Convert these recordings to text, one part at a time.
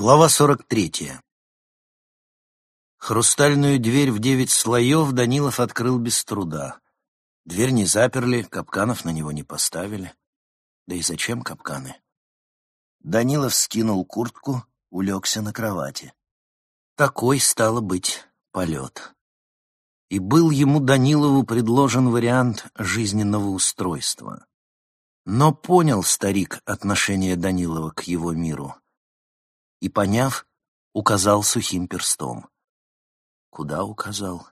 Глава сорок третья. Хрустальную дверь в девять слоев Данилов открыл без труда. Дверь не заперли, капканов на него не поставили. Да и зачем капканы? Данилов скинул куртку, улегся на кровати. Такой, стало быть, полет. И был ему Данилову предложен вариант жизненного устройства. Но понял старик отношение Данилова к его миру — и, поняв, указал сухим перстом. Куда указал?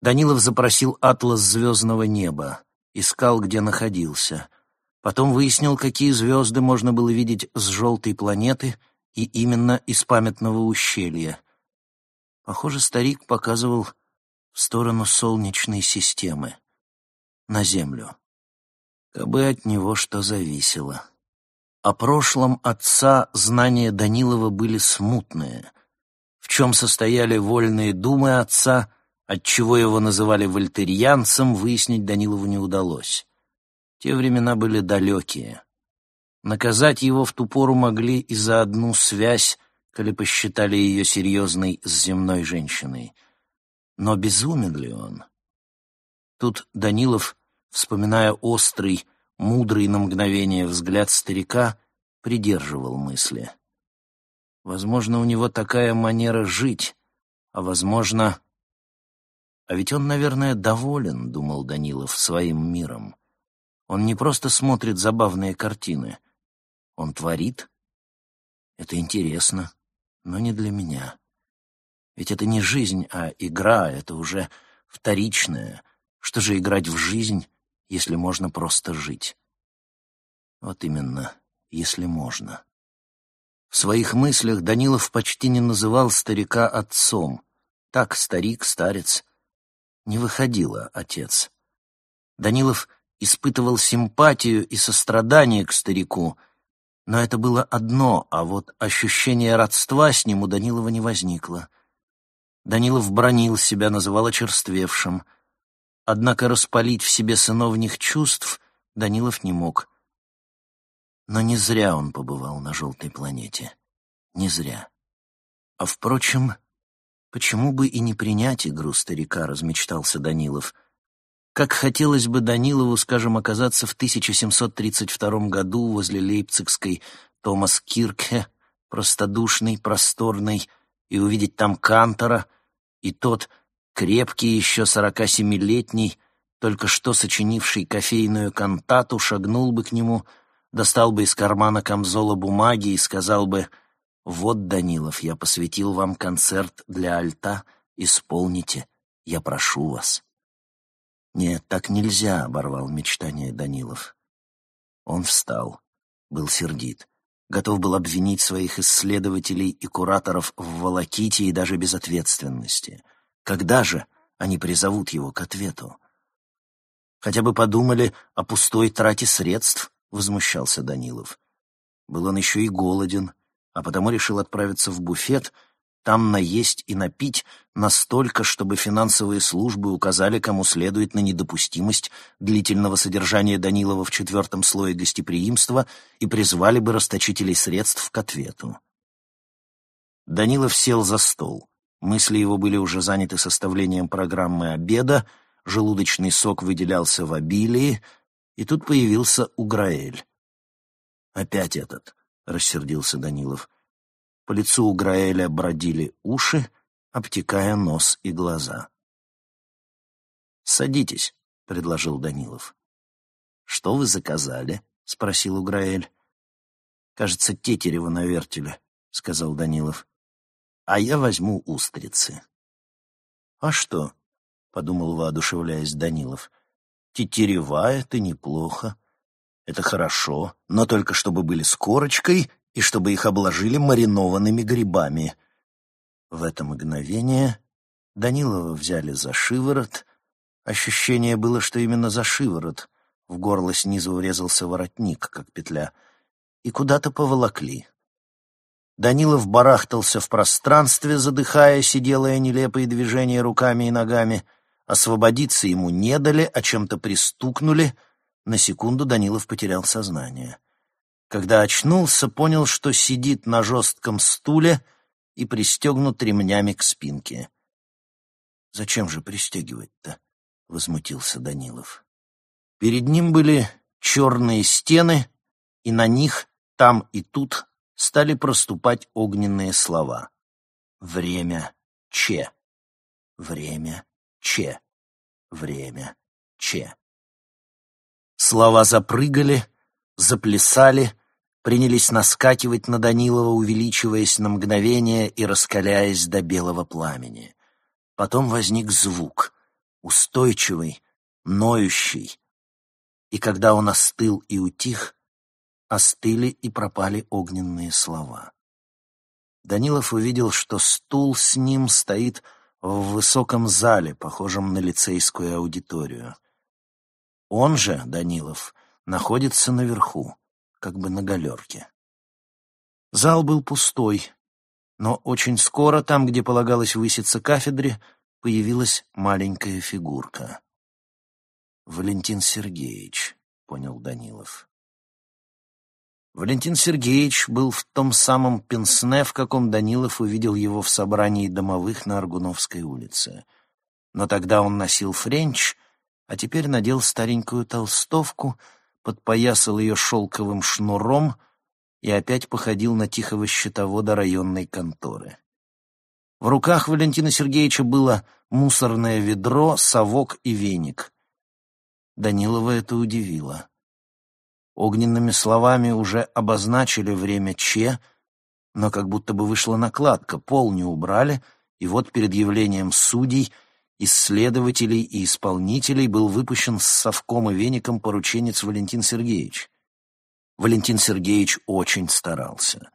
Данилов запросил атлас звездного неба, искал, где находился. Потом выяснил, какие звезды можно было видеть с желтой планеты и именно из памятного ущелья. Похоже, старик показывал в сторону Солнечной системы, на Землю. Кабы от него что зависело. О прошлом отца знания Данилова были смутные. В чем состояли вольные думы отца, отчего его называли вольтерьянцем, выяснить Данилову не удалось. Те времена были далекие. Наказать его в ту пору могли и за одну связь, коли посчитали ее серьезной с земной женщиной. Но безумен ли он? Тут Данилов, вспоминая острый, мудрый на мгновение взгляд старика придерживал мысли. Возможно, у него такая манера жить, а возможно... А ведь он, наверное, доволен, думал Данилов, своим миром. Он не просто смотрит забавные картины. Он творит. Это интересно, но не для меня. Ведь это не жизнь, а игра, это уже вторичное. Что же играть в жизнь, если можно просто жить. Вот именно, если можно. В своих мыслях Данилов почти не называл старика отцом. Так старик, старец. Не выходило отец. Данилов испытывал симпатию и сострадание к старику, но это было одно, а вот ощущение родства с ним у Данилова не возникло. Данилов бронил себя, называл очерствевшим — Однако распалить в себе сыновних чувств Данилов не мог. Но не зря он побывал на желтой планете. Не зря. А, впрочем, почему бы и не принять игру старика, размечтался Данилов. Как хотелось бы Данилову, скажем, оказаться в 1732 году возле лейпцигской Томас Кирке, простодушный, просторный, и увидеть там Кантора, и тот — Крепкий, еще сорока семилетний, только что сочинивший кофейную кантату, шагнул бы к нему, достал бы из кармана камзола бумаги и сказал бы «Вот, Данилов, я посвятил вам концерт для альта, исполните, я прошу вас». «Нет, так нельзя», — оборвал мечтание Данилов. Он встал, был сердит, готов был обвинить своих исследователей и кураторов в волоките и даже безответственности — когда же они призовут его к ответу? Хотя бы подумали о пустой трате средств, возмущался Данилов. Был он еще и голоден, а потому решил отправиться в буфет, там наесть и напить настолько, чтобы финансовые службы указали, кому следует на недопустимость длительного содержания Данилова в четвертом слое гостеприимства и призвали бы расточителей средств к ответу. Данилов сел за стол. Мысли его были уже заняты составлением программы обеда, желудочный сок выделялся в обилии, и тут появился Уграэль. «Опять этот», — рассердился Данилов. По лицу Уграэля бродили уши, обтекая нос и глаза. «Садитесь», — предложил Данилов. «Что вы заказали?» — спросил Уграэль. «Кажется, тетерева на вертеле», — сказал Данилов а я возьму устрицы. — А что? — подумал, воодушевляясь Данилов. — Тетерева — это неплохо. Это хорошо, но только чтобы были с корочкой и чтобы их обложили маринованными грибами. В это мгновение Данилова взяли за шиворот. Ощущение было, что именно за шиворот. В горло снизу врезался воротник, как петля, и куда-то поволокли. Данилов барахтался в пространстве, задыхаясь и делая нелепые движения руками и ногами. Освободиться ему не дали, а чем-то пристукнули. На секунду Данилов потерял сознание. Когда очнулся, понял, что сидит на жестком стуле и пристегнут ремнями к спинке. «Зачем же пристегивать-то?» — возмутился Данилов. Перед ним были черные стены, и на них, там и тут, стали проступать огненные слова. «Время Че». «Время Че». «Время Че». Слова запрыгали, заплясали, принялись наскакивать на Данилова, увеличиваясь на мгновение и раскаляясь до белого пламени. Потом возник звук, устойчивый, ноющий, и когда он остыл и утих, остыли и пропали огненные слова. Данилов увидел, что стул с ним стоит в высоком зале, похожем на лицейскую аудиторию. Он же, Данилов, находится наверху, как бы на галерке. Зал был пустой, но очень скоро там, где полагалось выситься кафедре, появилась маленькая фигурка. «Валентин Сергеевич», — понял Данилов. Валентин Сергеевич был в том самом пенсне, в каком Данилов увидел его в собрании домовых на Аргуновской улице. Но тогда он носил френч, а теперь надел старенькую толстовку — подпоясал ее шелковым шнуром и опять походил на тихого счетовода районной конторы. В руках Валентина Сергеевича было мусорное ведро, совок и веник. Данилова это удивило. Огненными словами уже обозначили время Че, но как будто бы вышла накладка, пол не убрали, и вот перед явлением судей — исследователей и исполнителей был выпущен с совком и веником порученец Валентин Сергеевич. Валентин Сергеевич очень старался.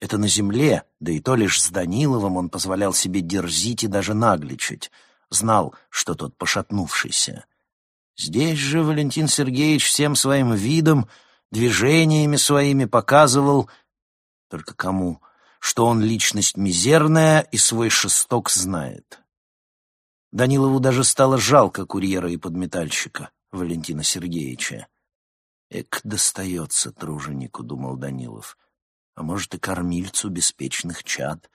Это на земле, да и то лишь с Даниловым он позволял себе дерзить и даже нагличать. Знал, что тот пошатнувшийся. Здесь же Валентин Сергеевич всем своим видом, движениями своими показывал, только кому, что он личность мизерная и свой шесток знает. Данилову даже стало жалко курьера и подметальщика Валентина Сергеевича. «Эк, достается труженику», — думал Данилов, «а может и кормильцу беспечных чад.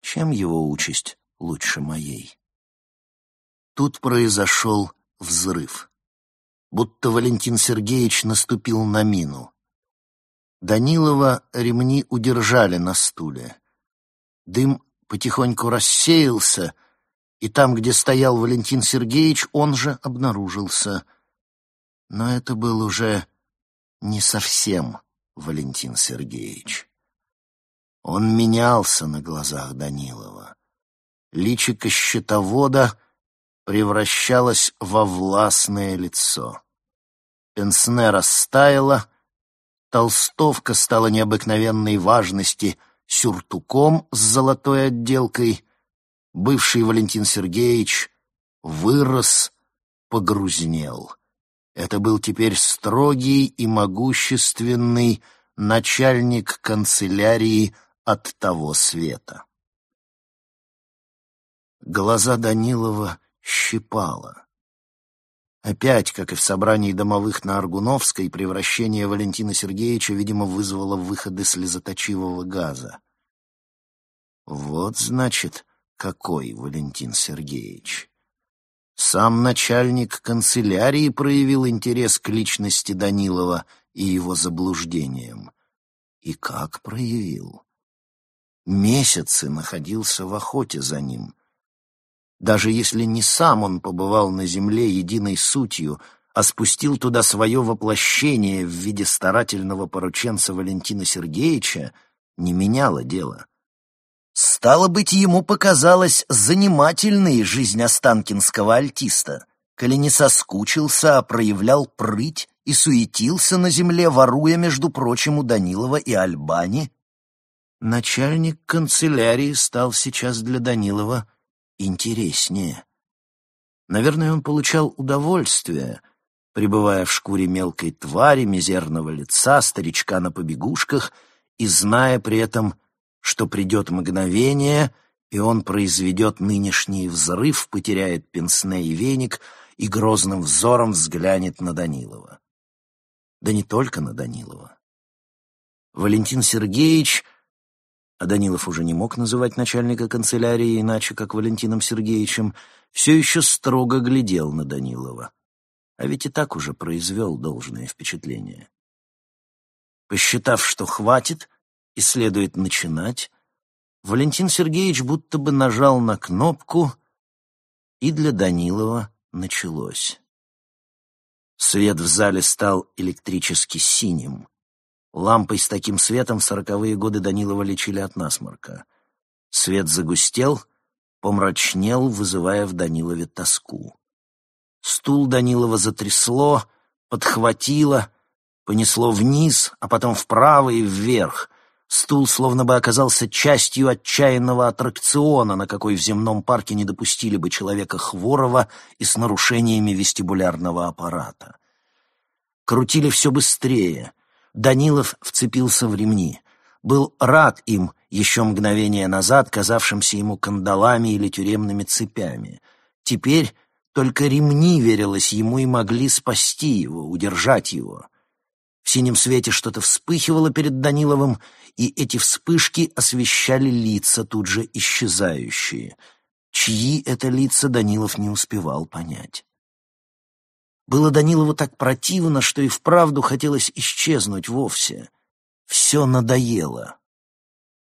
Чем его участь лучше моей?» Тут произошел взрыв. Будто Валентин Сергеевич наступил на мину. Данилова ремни удержали на стуле. Дым потихоньку рассеялся — и там, где стоял Валентин Сергеевич, он же обнаружился. Но это был уже не совсем Валентин Сергеевич. Он менялся на глазах Данилова. Личико счетовода превращалось во властное лицо. Пенсне растаяла, толстовка стала необыкновенной важности сюртуком с золотой отделкой — бывший Валентин Сергеевич вырос, погрузнел. Это был теперь строгий и могущественный начальник канцелярии от того света. Глаза Данилова щипало. Опять, как и в собрании домовых на Аргуновской, превращение Валентина Сергеевича, видимо, вызвало выходы слезоточивого газа. Вот, значит, какой, Валентин Сергеевич? Сам начальник канцелярии проявил интерес к личности Данилова и его заблуждениям. И как проявил? Месяцы находился в охоте за ним. Даже если не сам он побывал на земле единой сутью, а спустил туда свое воплощение в виде старательного порученца Валентина Сергеевича, не меняло дело. Стало быть, ему показалась занимательной жизнь останкинского альтиста, коли не соскучился, а проявлял прыть и суетился на земле, воруя, между прочим, у Данилова и Альбани. Начальник канцелярии стал сейчас для Данилова интереснее. Наверное, он получал удовольствие, пребывая в шкуре мелкой твари, мизерного лица, старичка на побегушках и зная при этом что придет мгновение, и он произведет нынешний взрыв, потеряет пенсне и веник и грозным взором взглянет на Данилова. Да не только на Данилова. Валентин Сергеевич, а Данилов уже не мог называть начальника канцелярии иначе, как Валентином Сергеевичем, все еще строго глядел на Данилова. А ведь и так уже произвел должное впечатление. Посчитав, что хватит и следует начинать, Валентин Сергеевич будто бы нажал на кнопку, и для Данилова началось. Свет в зале стал электрически синим. Лампой с таким светом в сороковые годы Данилова лечили от насморка. Свет загустел, помрачнел, вызывая в Данилове тоску. Стул Данилова затрясло, подхватило, понесло вниз, а потом вправо и вверх. Стул словно бы оказался частью отчаянного аттракциона, на какой в земном парке не допустили бы человека хворого и с нарушениями вестибулярного аппарата. Крутили все быстрее. Данилов вцепился в ремни. Был рад им еще мгновение назад, казавшимся ему кандалами или тюремными цепями. Теперь только ремни, верилось ему, и могли спасти его, удержать его. В синем свете что-то вспыхивало перед Даниловым, и эти вспышки освещали лица, тут же исчезающие. Чьи это лица Данилов не успевал понять. Было Данилову так противно, что и вправду хотелось исчезнуть вовсе. Все надоело.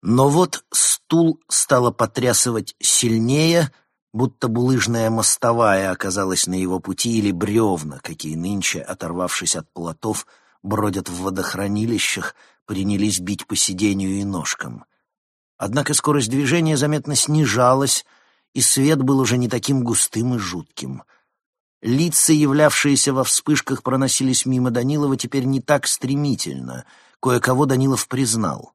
Но вот стул стало потрясывать сильнее, будто булыжная мостовая оказалась на его пути или бревна, какие нынче, оторвавшись от плотов, бродят в водохранилищах, принялись бить по сидению и ножкам. Однако скорость движения заметно снижалась, и свет был уже не таким густым и жутким. Лица, являвшиеся во вспышках, проносились мимо Данилова теперь не так стремительно. Кое-кого Данилов признал.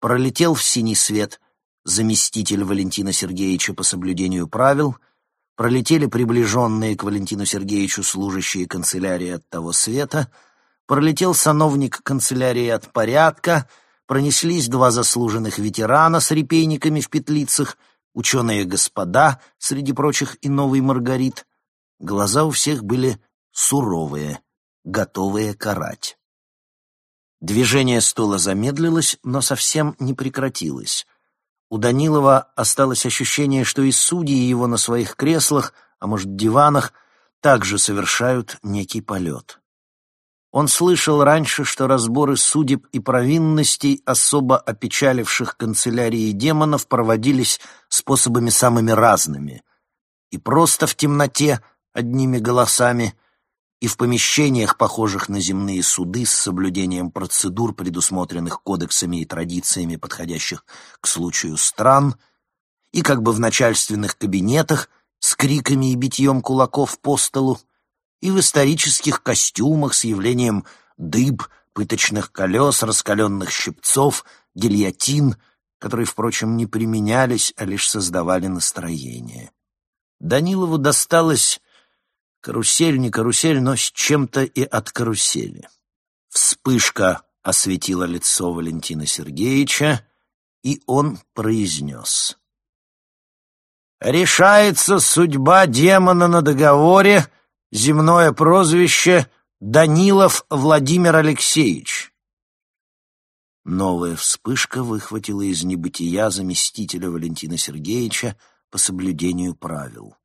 Пролетел в синий свет заместитель Валентина Сергеевича по соблюдению правил, пролетели приближенные к Валентину Сергеевичу служащие канцелярии от того света — пролетел сановник канцелярии от порядка, пронеслись два заслуженных ветерана с репейниками в петлицах, ученые господа, среди прочих и новый Маргарит. Глаза у всех были суровые, готовые карать. Движение стула замедлилось, но совсем не прекратилось. У Данилова осталось ощущение, что и судьи его на своих креслах, а может, диванах, также совершают некий полет. Он слышал раньше, что разборы судеб и провинностей особо опечаливших канцелярии демонов проводились способами самыми разными. И просто в темноте, одними голосами, и в помещениях, похожих на земные суды, с соблюдением процедур, предусмотренных кодексами и традициями, подходящих к случаю стран, и как бы в начальственных кабинетах с криками и битьем кулаков по столу, и в исторических костюмах с явлением дыб, пыточных колес, раскаленных щипцов, гильотин, которые, впрочем, не применялись, а лишь создавали настроение. Данилову досталось карусель, не карусель, но с чем-то и от карусели. Вспышка осветила лицо Валентина Сергеевича, и он произнес. «Решается судьба демона на договоре земное прозвище Данилов Владимир Алексеевич. Новая вспышка выхватила из небытия заместителя Валентина Сергеевича по соблюдению правил.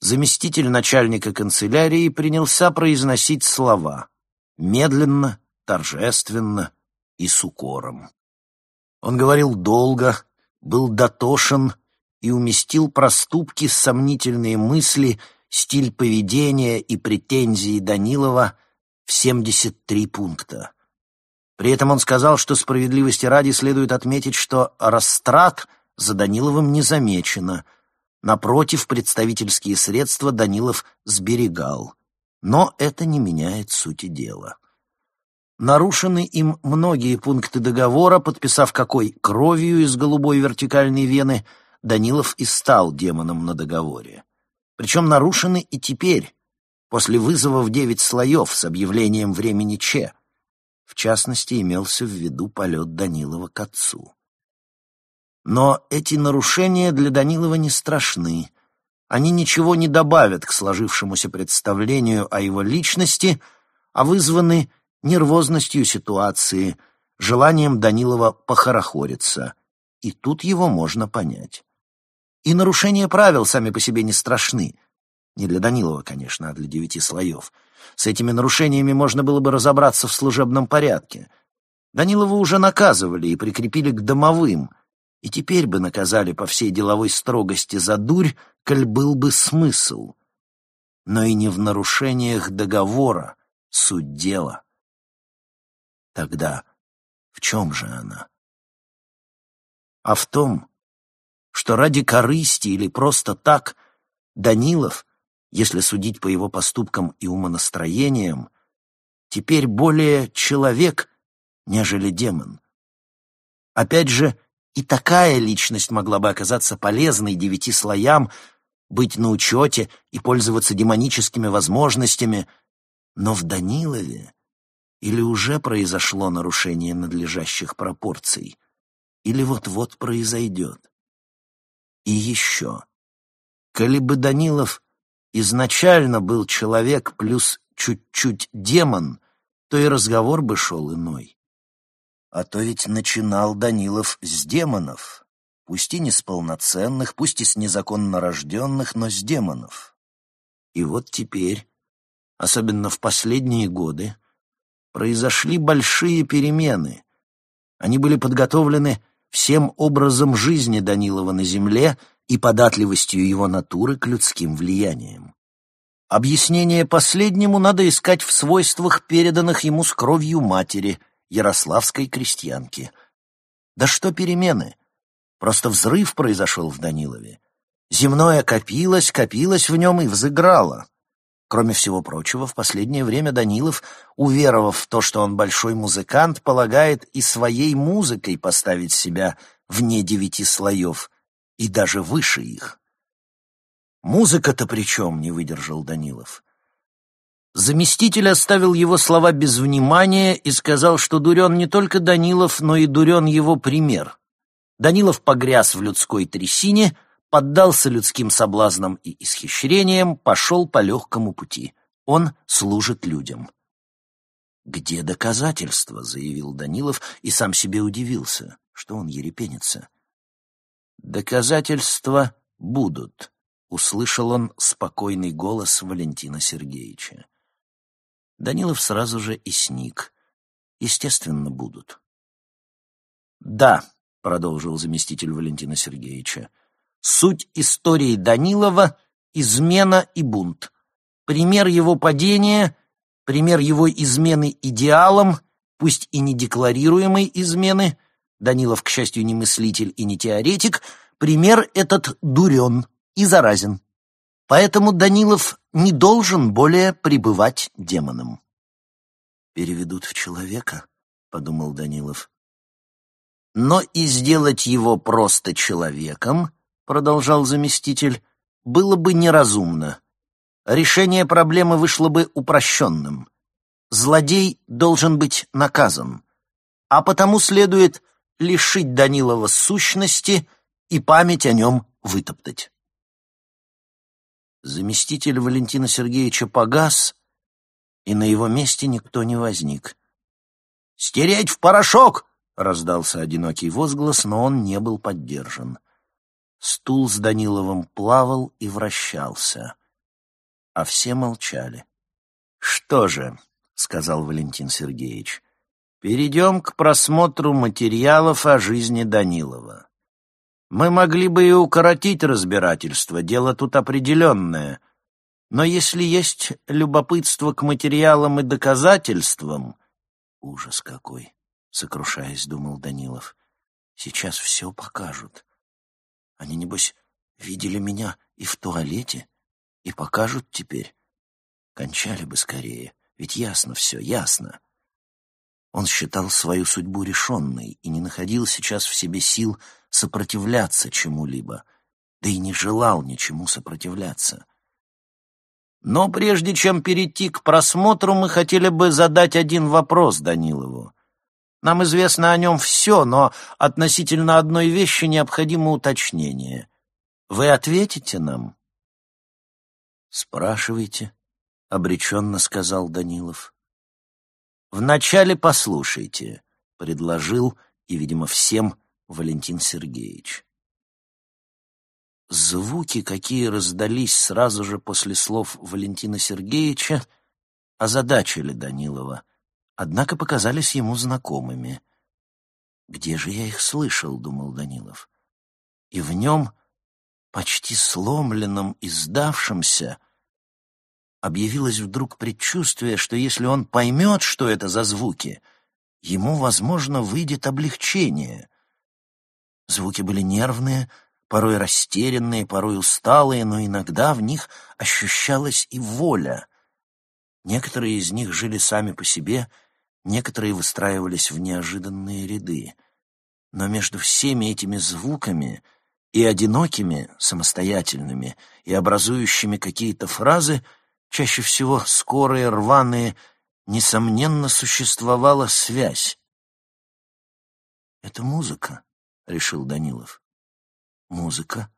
Заместитель начальника канцелярии принялся произносить слова медленно, торжественно и с укором. Он говорил долго, был дотошен и уместил проступки, сомнительные мысли — стиль поведения и претензии Данилова в 73 пункта. При этом он сказал, что справедливости ради следует отметить, что растрат за Даниловым не замечено. Напротив, представительские средства Данилов сберегал. Но это не меняет сути дела. Нарушены им многие пункты договора, подписав какой кровью из голубой вертикальной вены, Данилов и стал демоном на договоре причем нарушены и теперь, после вызова в девять слоев с объявлением времени Че. В частности, имелся в виду полет Данилова к отцу. Но эти нарушения для Данилова не страшны. Они ничего не добавят к сложившемуся представлению о его личности, а вызваны нервозностью ситуации, желанием Данилова похорохориться. И тут его можно понять. И нарушения правил сами по себе не страшны. Не для Данилова, конечно, а для девяти слоев. С этими нарушениями можно было бы разобраться в служебном порядке. Данилова уже наказывали и прикрепили к домовым, и теперь бы наказали по всей деловой строгости за дурь, коль был бы смысл. Но и не в нарушениях договора суть дела. Тогда в чем же она? А в том, что ради корысти или просто так Данилов, если судить по его поступкам и умонастроениям, теперь более человек, нежели демон. Опять же, и такая личность могла бы оказаться полезной девяти слоям, быть на учете и пользоваться демоническими возможностями, но в Данилове или уже произошло нарушение надлежащих пропорций, или вот-вот произойдет. И еще. Коли бы Данилов изначально был человек плюс чуть-чуть демон, то и разговор бы шел иной. А то ведь начинал Данилов с демонов, пусть и не с полноценных, пусть и с незаконно рожденных, но с демонов. И вот теперь, особенно в последние годы, произошли большие перемены. Они были подготовлены всем образом жизни Данилова на земле и податливостью его натуры к людским влияниям. Объяснение последнему надо искать в свойствах, переданных ему с кровью матери, ярославской крестьянки. Да что перемены? Просто взрыв произошел в Данилове. Земное копилось, копилось в нем и взыграло. Кроме всего прочего, в последнее время Данилов, уверовав в то, что он большой музыкант, полагает и своей музыкой поставить себя вне девяти слоев и даже выше их. «Музыка-то при чем?» — не выдержал Данилов. Заместитель оставил его слова без внимания и сказал, что дурен не только Данилов, но и дурен его пример. Данилов погряз в людской трясине — поддался людским соблазнам и исхищрениям, пошел по легкому пути. Он служит людям. «Где доказательства?» — заявил Данилов и сам себе удивился, что он ерепенится. «Доказательства будут», — услышал он спокойный голос Валентина Сергеевича. Данилов сразу же и сник. Естественно, будут. «Да», — продолжил заместитель Валентина Сергеевича, — Суть истории Данилова — измена и бунт. Пример его падения, пример его измены идеалам, пусть и не декларируемой измены, Данилов, к счастью, не мыслитель и не теоретик, пример этот дурен и заразен. Поэтому Данилов не должен более пребывать демоном. «Переведут в человека», — подумал Данилов. Но и сделать его просто человеком продолжал заместитель, было бы неразумно. Решение проблемы вышло бы упрощенным. Злодей должен быть наказан, а потому следует лишить Данилова сущности и память о нем вытоптать. Заместитель Валентина Сергеевича погас, и на его месте никто не возник. «Стереть в порошок!» — раздался одинокий возглас, но он не был поддержан. Стул с Даниловым плавал и вращался, а все молчали. «Что же», — сказал Валентин Сергеевич, — «перейдем к просмотру материалов о жизни Данилова. Мы могли бы и укоротить разбирательство, дело тут определенное, но если есть любопытство к материалам и доказательствам...» «Ужас какой!» — сокрушаясь, думал Данилов. «Сейчас все покажут». Они, небось, видели меня и в туалете, и покажут теперь. Кончали бы скорее, ведь ясно все, ясно. Он считал свою судьбу решенной и не находил сейчас в себе сил сопротивляться чему-либо, да и не желал ничему сопротивляться. Но прежде чем перейти к просмотру, мы хотели бы задать один вопрос Данилову. Нам известно о нем все, но относительно одной вещи необходимо уточнение. Вы ответите нам? Спрашивайте, — обреченно сказал Данилов. Вначале послушайте. — предложил, и, видимо, всем, Валентин Сергеевич. Звуки, какие раздались сразу же после слов Валентина Сергеевича, озадачили Данилова, однако показались ему знакомыми. «Где же я их слышал?» — думал Данилов. И в нем, почти сломленном и сдавшемся, объявилось вдруг предчувствие, что если он поймет, что это за звуки, ему, возможно, выйдет облегчение. Звуки были нервные, порой растерянные, порой усталые, но иногда в них ощущалась и воля. Некоторые из них жили сами по себе, некоторые выстраивались в неожиданные ряды. Но между всеми этими звуками и одинокими, самостоятельными, и образующими какие-то фразы, чаще всего скорые, рваные, несомненно, существовала связь. «Это музыка», — решил Данилов музыка.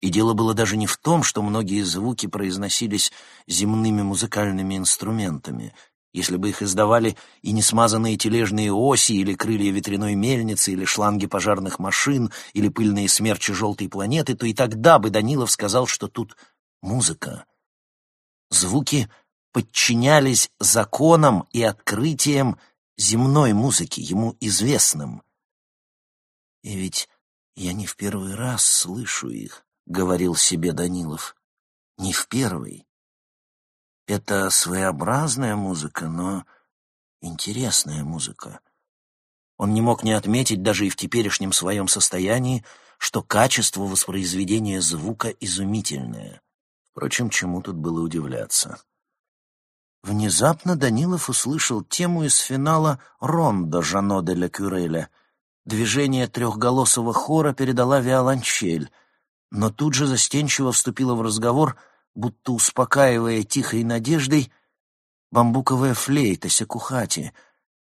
И дело было даже не в том, что многие звуки произносились земными музыкальными инструментами. Если бы их издавали и несмазанные тележные оси, или крылья ветряной мельницы, или шланги пожарных машин, или пыльные смерчи желтой планеты, то и тогда бы Данилов сказал, что тут музыка. Звуки подчинялись законам и открытиям земной музыки, ему известным. И ведь «Я не в первый раз слышу их», — говорил себе Данилов. «Не в первый. Это своеобразная музыка, но интересная музыка». Он не мог не отметить даже и в теперешнем своем состоянии, что качество воспроизведения звука изумительное. Впрочем, чему тут было удивляться? Внезапно Данилов услышал тему из финала «Рондо» Жано де ля Кюреля — Движение трехголосого хора передала виолончель, но тут же застенчиво вступила в разговор, будто успокаивая тихой надеждой, бамбуковая флейта Секухати,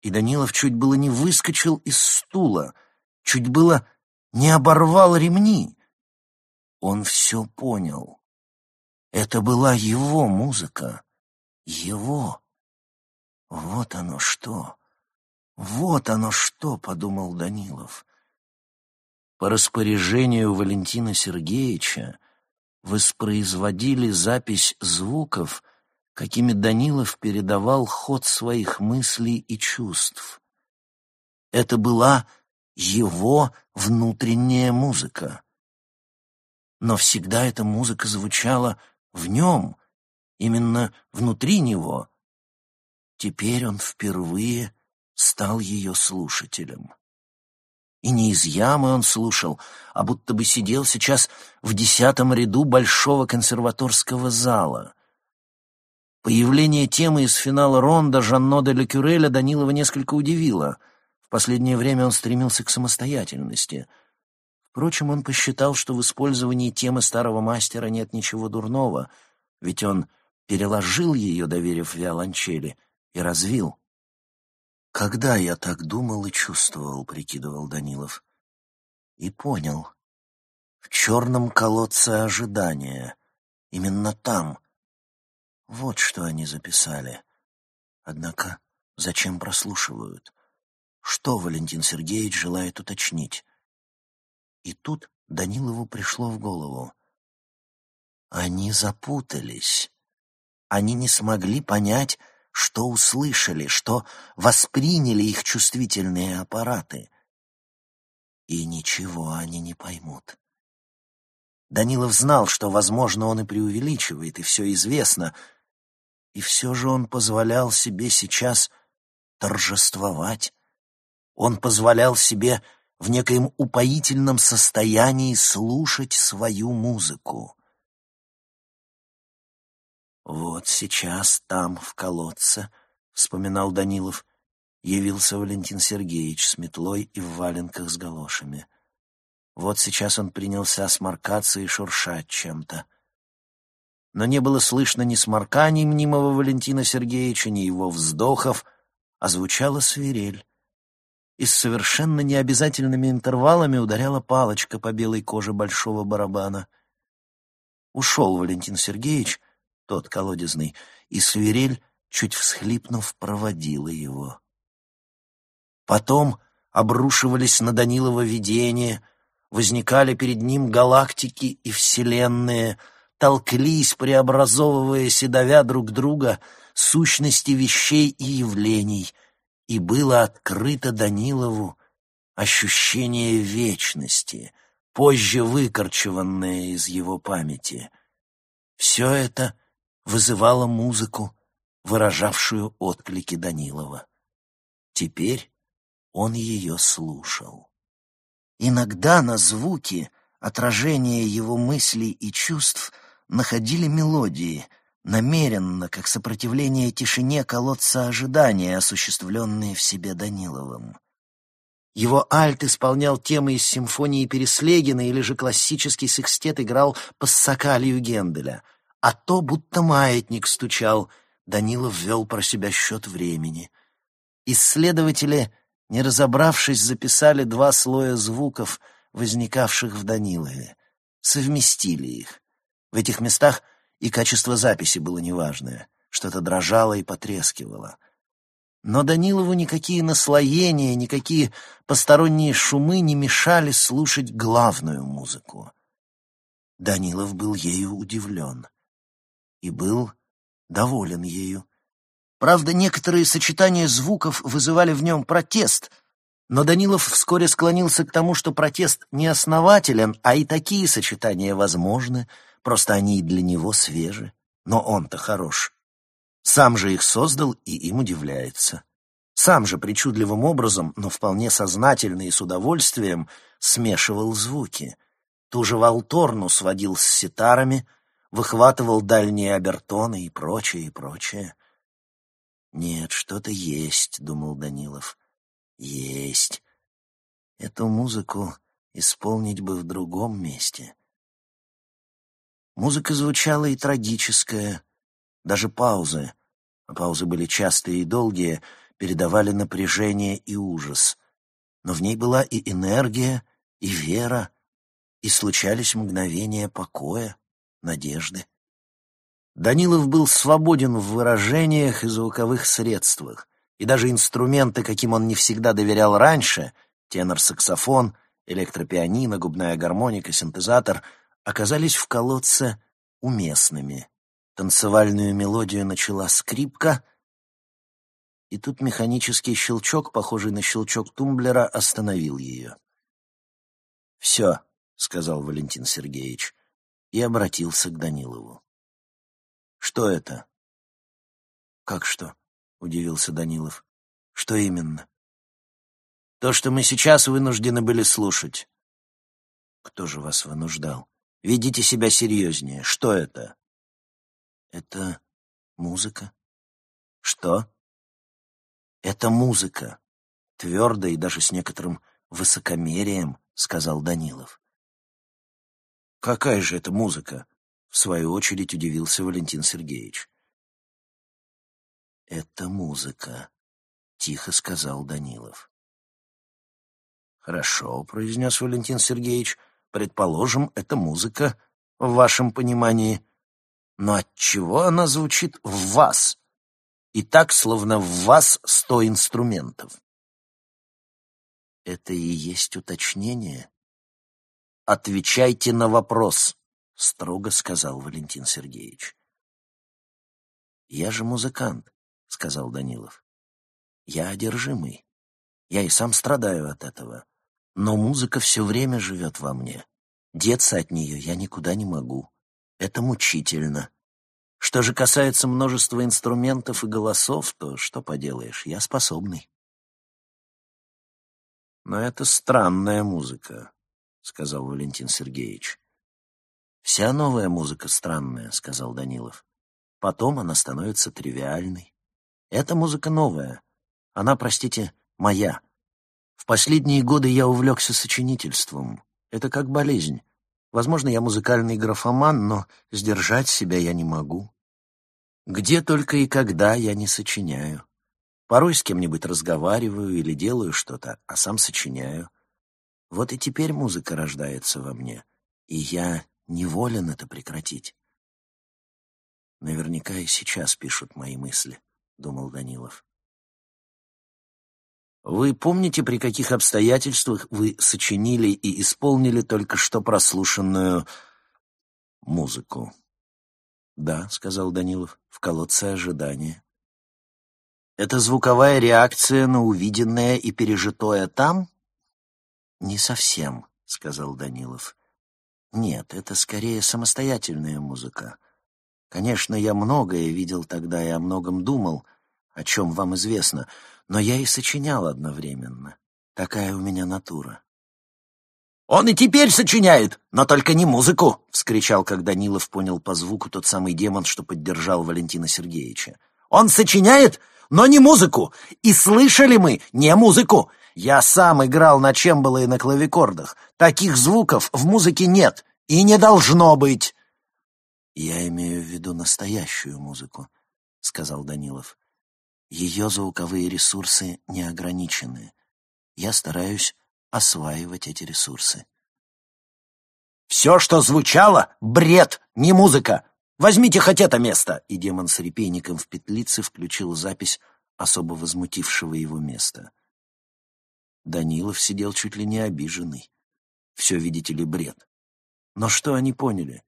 и Данилов чуть было не выскочил из стула, чуть было не оборвал ремни. Он все понял. Это была его музыка. Его. Вот оно что. «Вот оно что!» — подумал Данилов. По распоряжению Валентина Сергеевича воспроизводили запись звуков, какими Данилов передавал ход своих мыслей и чувств. Это была его внутренняя музыка. Но всегда эта музыка звучала в нем, именно внутри него. Теперь он впервые стал ее слушателем. И не из ямы он слушал, а будто бы сидел сейчас в десятом ряду большого консерваторского зала. Появление темы из финала ронда Жанно де Лекюреля Данилова несколько удивило. В последнее время он стремился к самостоятельности. Впрочем, он посчитал, что в использовании темы старого мастера нет ничего дурного, ведь он переложил ее, доверив виолончели, и развил. «Когда я так думал и чувствовал», — прикидывал Данилов. И понял. В черном колодце ожидания. Именно там. Вот что они записали. Однако зачем прослушивают? Что Валентин Сергеевич желает уточнить? И тут Данилову пришло в голову. Они запутались. Они не смогли понять, что услышали, что восприняли их чувствительные аппараты. И ничего они не поймут. Данилов знал, что, возможно, он и преувеличивает, и все известно, и все же он позволял себе сейчас торжествовать. Он позволял себе в некоем упоительном состоянии слушать свою музыку. «Вот сейчас там, в колодце», — вспоминал Данилов, явился Валентин Сергеевич с метлой и в валенках с галошами. Вот сейчас он принялся сморкаться и шуршать чем-то. Но не было слышно ни сморканий мнимого Валентина Сергеевича, ни его вздохов, а звучала свирель. И с совершенно необязательными интервалами ударяла палочка по белой коже большого барабана. Ушел Валентин Сергеевич, тот колодезный, и свирель, чуть всхлипнув, проводила его. Потом обрушивались на Данилова видения, возникали перед ним галактики и вселенные, толклись, преобразовываясь и давя друг друга, сущности вещей и явлений, и было открыто Данилову ощущение вечности, позже выкорчеванное из его памяти. Все это вызывало музыку, выражавшую отклики Данилова. Теперь он ее слушал. Иногда на звуки, отражение его мыслей и чувств, находили мелодии, намеренно, как сопротивление тишине колодца ожидания, осуществленные в себе Даниловым. Его альт исполнял темы из симфонии Переслегина или же классический секстет играл пассакалию Генделя. А то будто маятник стучал. Данилов ввел про себя счет времени. Исследователи, не разобравшись, записали два слоя звуков, возникавших в Данилове. Совместили их. В этих местах и качество записи было неважное. Что-то дрожало и потрескивало. Но Данилову никакие наслоения, никакие посторонние шумы не мешали слушать главную музыку. Данилов был ею удивлен и был доволен ею. Правда, некоторые сочетания звуков вызывали в нем протест, но Данилов вскоре склонился к тому, что протест не основателен, а и такие сочетания возможны, просто они и для него свежи. Но он-то хорош. Сам же их создал и им удивляется. Сам же причудливым образом, но вполне сознательно и с удовольствием смешивал звуки. Ту же валторну сводил с ситарами, выхватывал дальние обертоны и прочее, и прочее. «Нет, что-то есть», — думал Данилов. «Есть. Эту музыку исполнить бы в другом месте». Музыка звучала и трагическая, даже паузы, а паузы были частые и долгие, передавали напряжение и ужас. Но в ней была и энергия, и вера, и случались мгновения покоя, надежды. Данилов был свободен в выражениях и звуковых средствах, и даже инструменты, каким он не всегда доверял раньше, тенор-саксофон, электропианино, губная гармоника, синтезатор, оказались в колодце уместными. Танцевальную мелодию начала скрипка, и тут механический щелчок, похожий на щелчок тумблера, остановил ее. «Все», — сказал Валентин Сергеевич, и обратился к Данилову. «Что это?» «Как что?» — удивился Данилов. «Что именно?» «То, что мы сейчас вынуждены были слушать». «Кто же вас вынуждал? Ведите себя серьезнее. Что это?» Это музыка. Что? Это музыка. Твердо и даже с некоторым высокомерием, сказал Данилов. Какая же это музыка? В свою очередь удивился Валентин Сергеевич. Это музыка, тихо сказал Данилов. Хорошо, произнес Валентин Сергеевич. Предположим, это музыка в вашем понимании но отчего она звучит в вас? И так, словно в вас сто инструментов. Это и есть уточнение? Отвечайте на вопрос, строго сказал Валентин Сергеевич. Я же музыкант, сказал Данилов. Я одержимый. Я и сам страдаю от этого. Но музыка все время живет во мне. Деться от нее я никуда не могу. Это мучительно. Что же касается множества инструментов и голосов, то что поделаешь, я способный. Но это странная музыка, сказал Валентин Сергеевич. Вся новая музыка странная, сказал Данилов. Потом она становится тривиальной. Эта музыка новая. Она, простите, моя. В последние годы я увлекся сочинительством. Это как болезнь. Возможно, я музыкальный графоман, но сдержать себя я не могу. Где только и когда я не сочиняю. Порой с кем-нибудь разговариваю или делаю что-то, а сам сочиняю. Вот и теперь музыка рождается во мне, и я неволен это прекратить. Наверняка и сейчас пишут мои мысли, — думал Данилов. Вы помните, при каких обстоятельствах вы сочинили и исполнили только что прослушанную музыку? Да, сказал Данилов, в колодце ожидания. Это звуковая реакция на увиденное и пережитое там? Не совсем, сказал Данилов. Нет, это скорее самостоятельная музыка. Конечно, я многое видел тогда и о многом думал, о чем вам известно, но я и сочинял одновременно. Такая у меня натура. «Он и теперь сочиняет, но только не музыку!» — вскричал, когда Нилов понял по звуку тот самый демон, что поддержал Валентина Сергеевича. «Он сочиняет, но не музыку! И слышали мы не музыку! Я сам играл на чембало и на клавикордах. Таких звуков в музыке нет и не должно быть!» «Я имею в виду настоящую музыку», — сказал Данилов. Ее звуковые ресурсы не ограничены. Я стараюсь осваивать эти ресурсы. «Все, что звучало — бред, не музыка! Возьмите хоть это место!» И демон с репейником в петлице включил запись особо возмутившего его места. Данилов сидел чуть ли не обиженный. Все, видите ли, бред. Но что они поняли?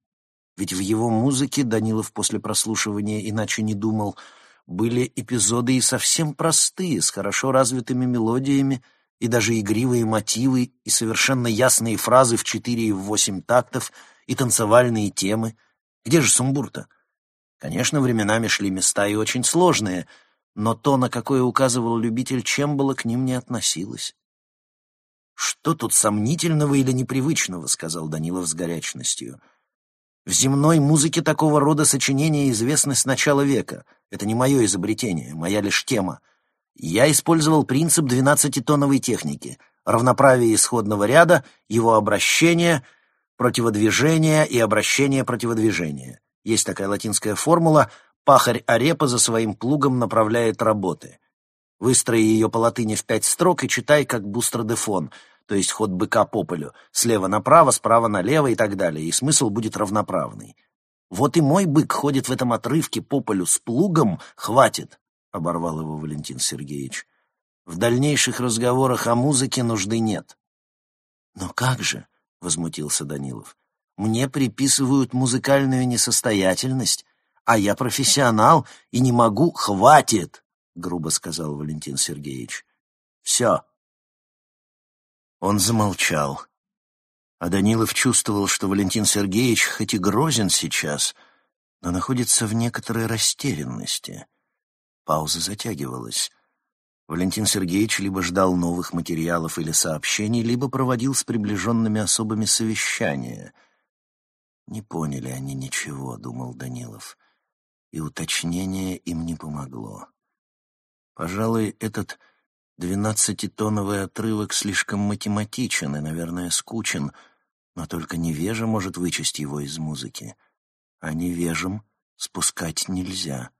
Ведь в его музыке Данилов после прослушивания иначе не думал — были эпизоды и совсем простые, с хорошо развитыми мелодиями, и даже игривые мотивы, и совершенно ясные фразы в четыре и в восемь тактов, и танцевальные темы. Где же сумбур-то? Конечно, временами шли места и очень сложные, но то, на какое указывал любитель Чембала, к ним не относилось. «Что тут сомнительного или непривычного?» — сказал Данилов с горячностью. В земной музыке такого рода сочинения известны с начала века. Это не мое изобретение, моя лишь тема. Я использовал принцип двенадцатитоновой техники, равноправие исходного ряда, его обращение, противодвижение и обращение противодвижения. Есть такая латинская формула «пахарь Арепа за своим плугом направляет работы». Выстрой ее по латыни в пять строк и читай как бустрадефон — то есть ход быка по полю, слева направо, справа налево и так далее, и смысл будет равноправный. Вот и мой бык ходит в этом отрывке по полю с плугом, хватит, — оборвал его Валентин Сергеевич. В дальнейших разговорах о музыке нужды нет. Но как же, — возмутился Данилов, — мне приписывают музыкальную несостоятельность, а я профессионал и не могу, хватит, — грубо сказал Валентин Сергеевич. Все, он замолчал. А Данилов чувствовал, что Валентин Сергеевич хоть и грозен сейчас, но находится в некоторой растерянности. Пауза затягивалась. Валентин Сергеевич либо ждал новых материалов или сообщений, либо проводил с приближенными особами совещания. «Не поняли они ничего», — думал Данилов, и уточнение им не помогло. Пожалуй, этот Двенадцатитоновый отрывок слишком математичен и, наверное, скучен, но только невежа может вычесть его из музыки, а невежим спускать нельзя.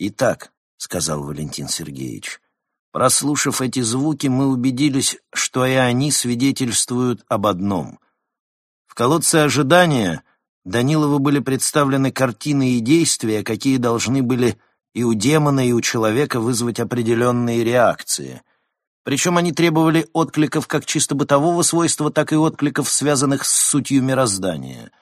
«Итак», — сказал Валентин Сергеевич, — «прослушав эти звуки, мы убедились, что и они свидетельствуют об одном. В колодце ожидания Данилову были представлены картины и действия, какие должны были и у демона, и у человека вызвать определенные реакции. Причем они требовали откликов как чисто бытового свойства, так и откликов, связанных с сутью мироздания.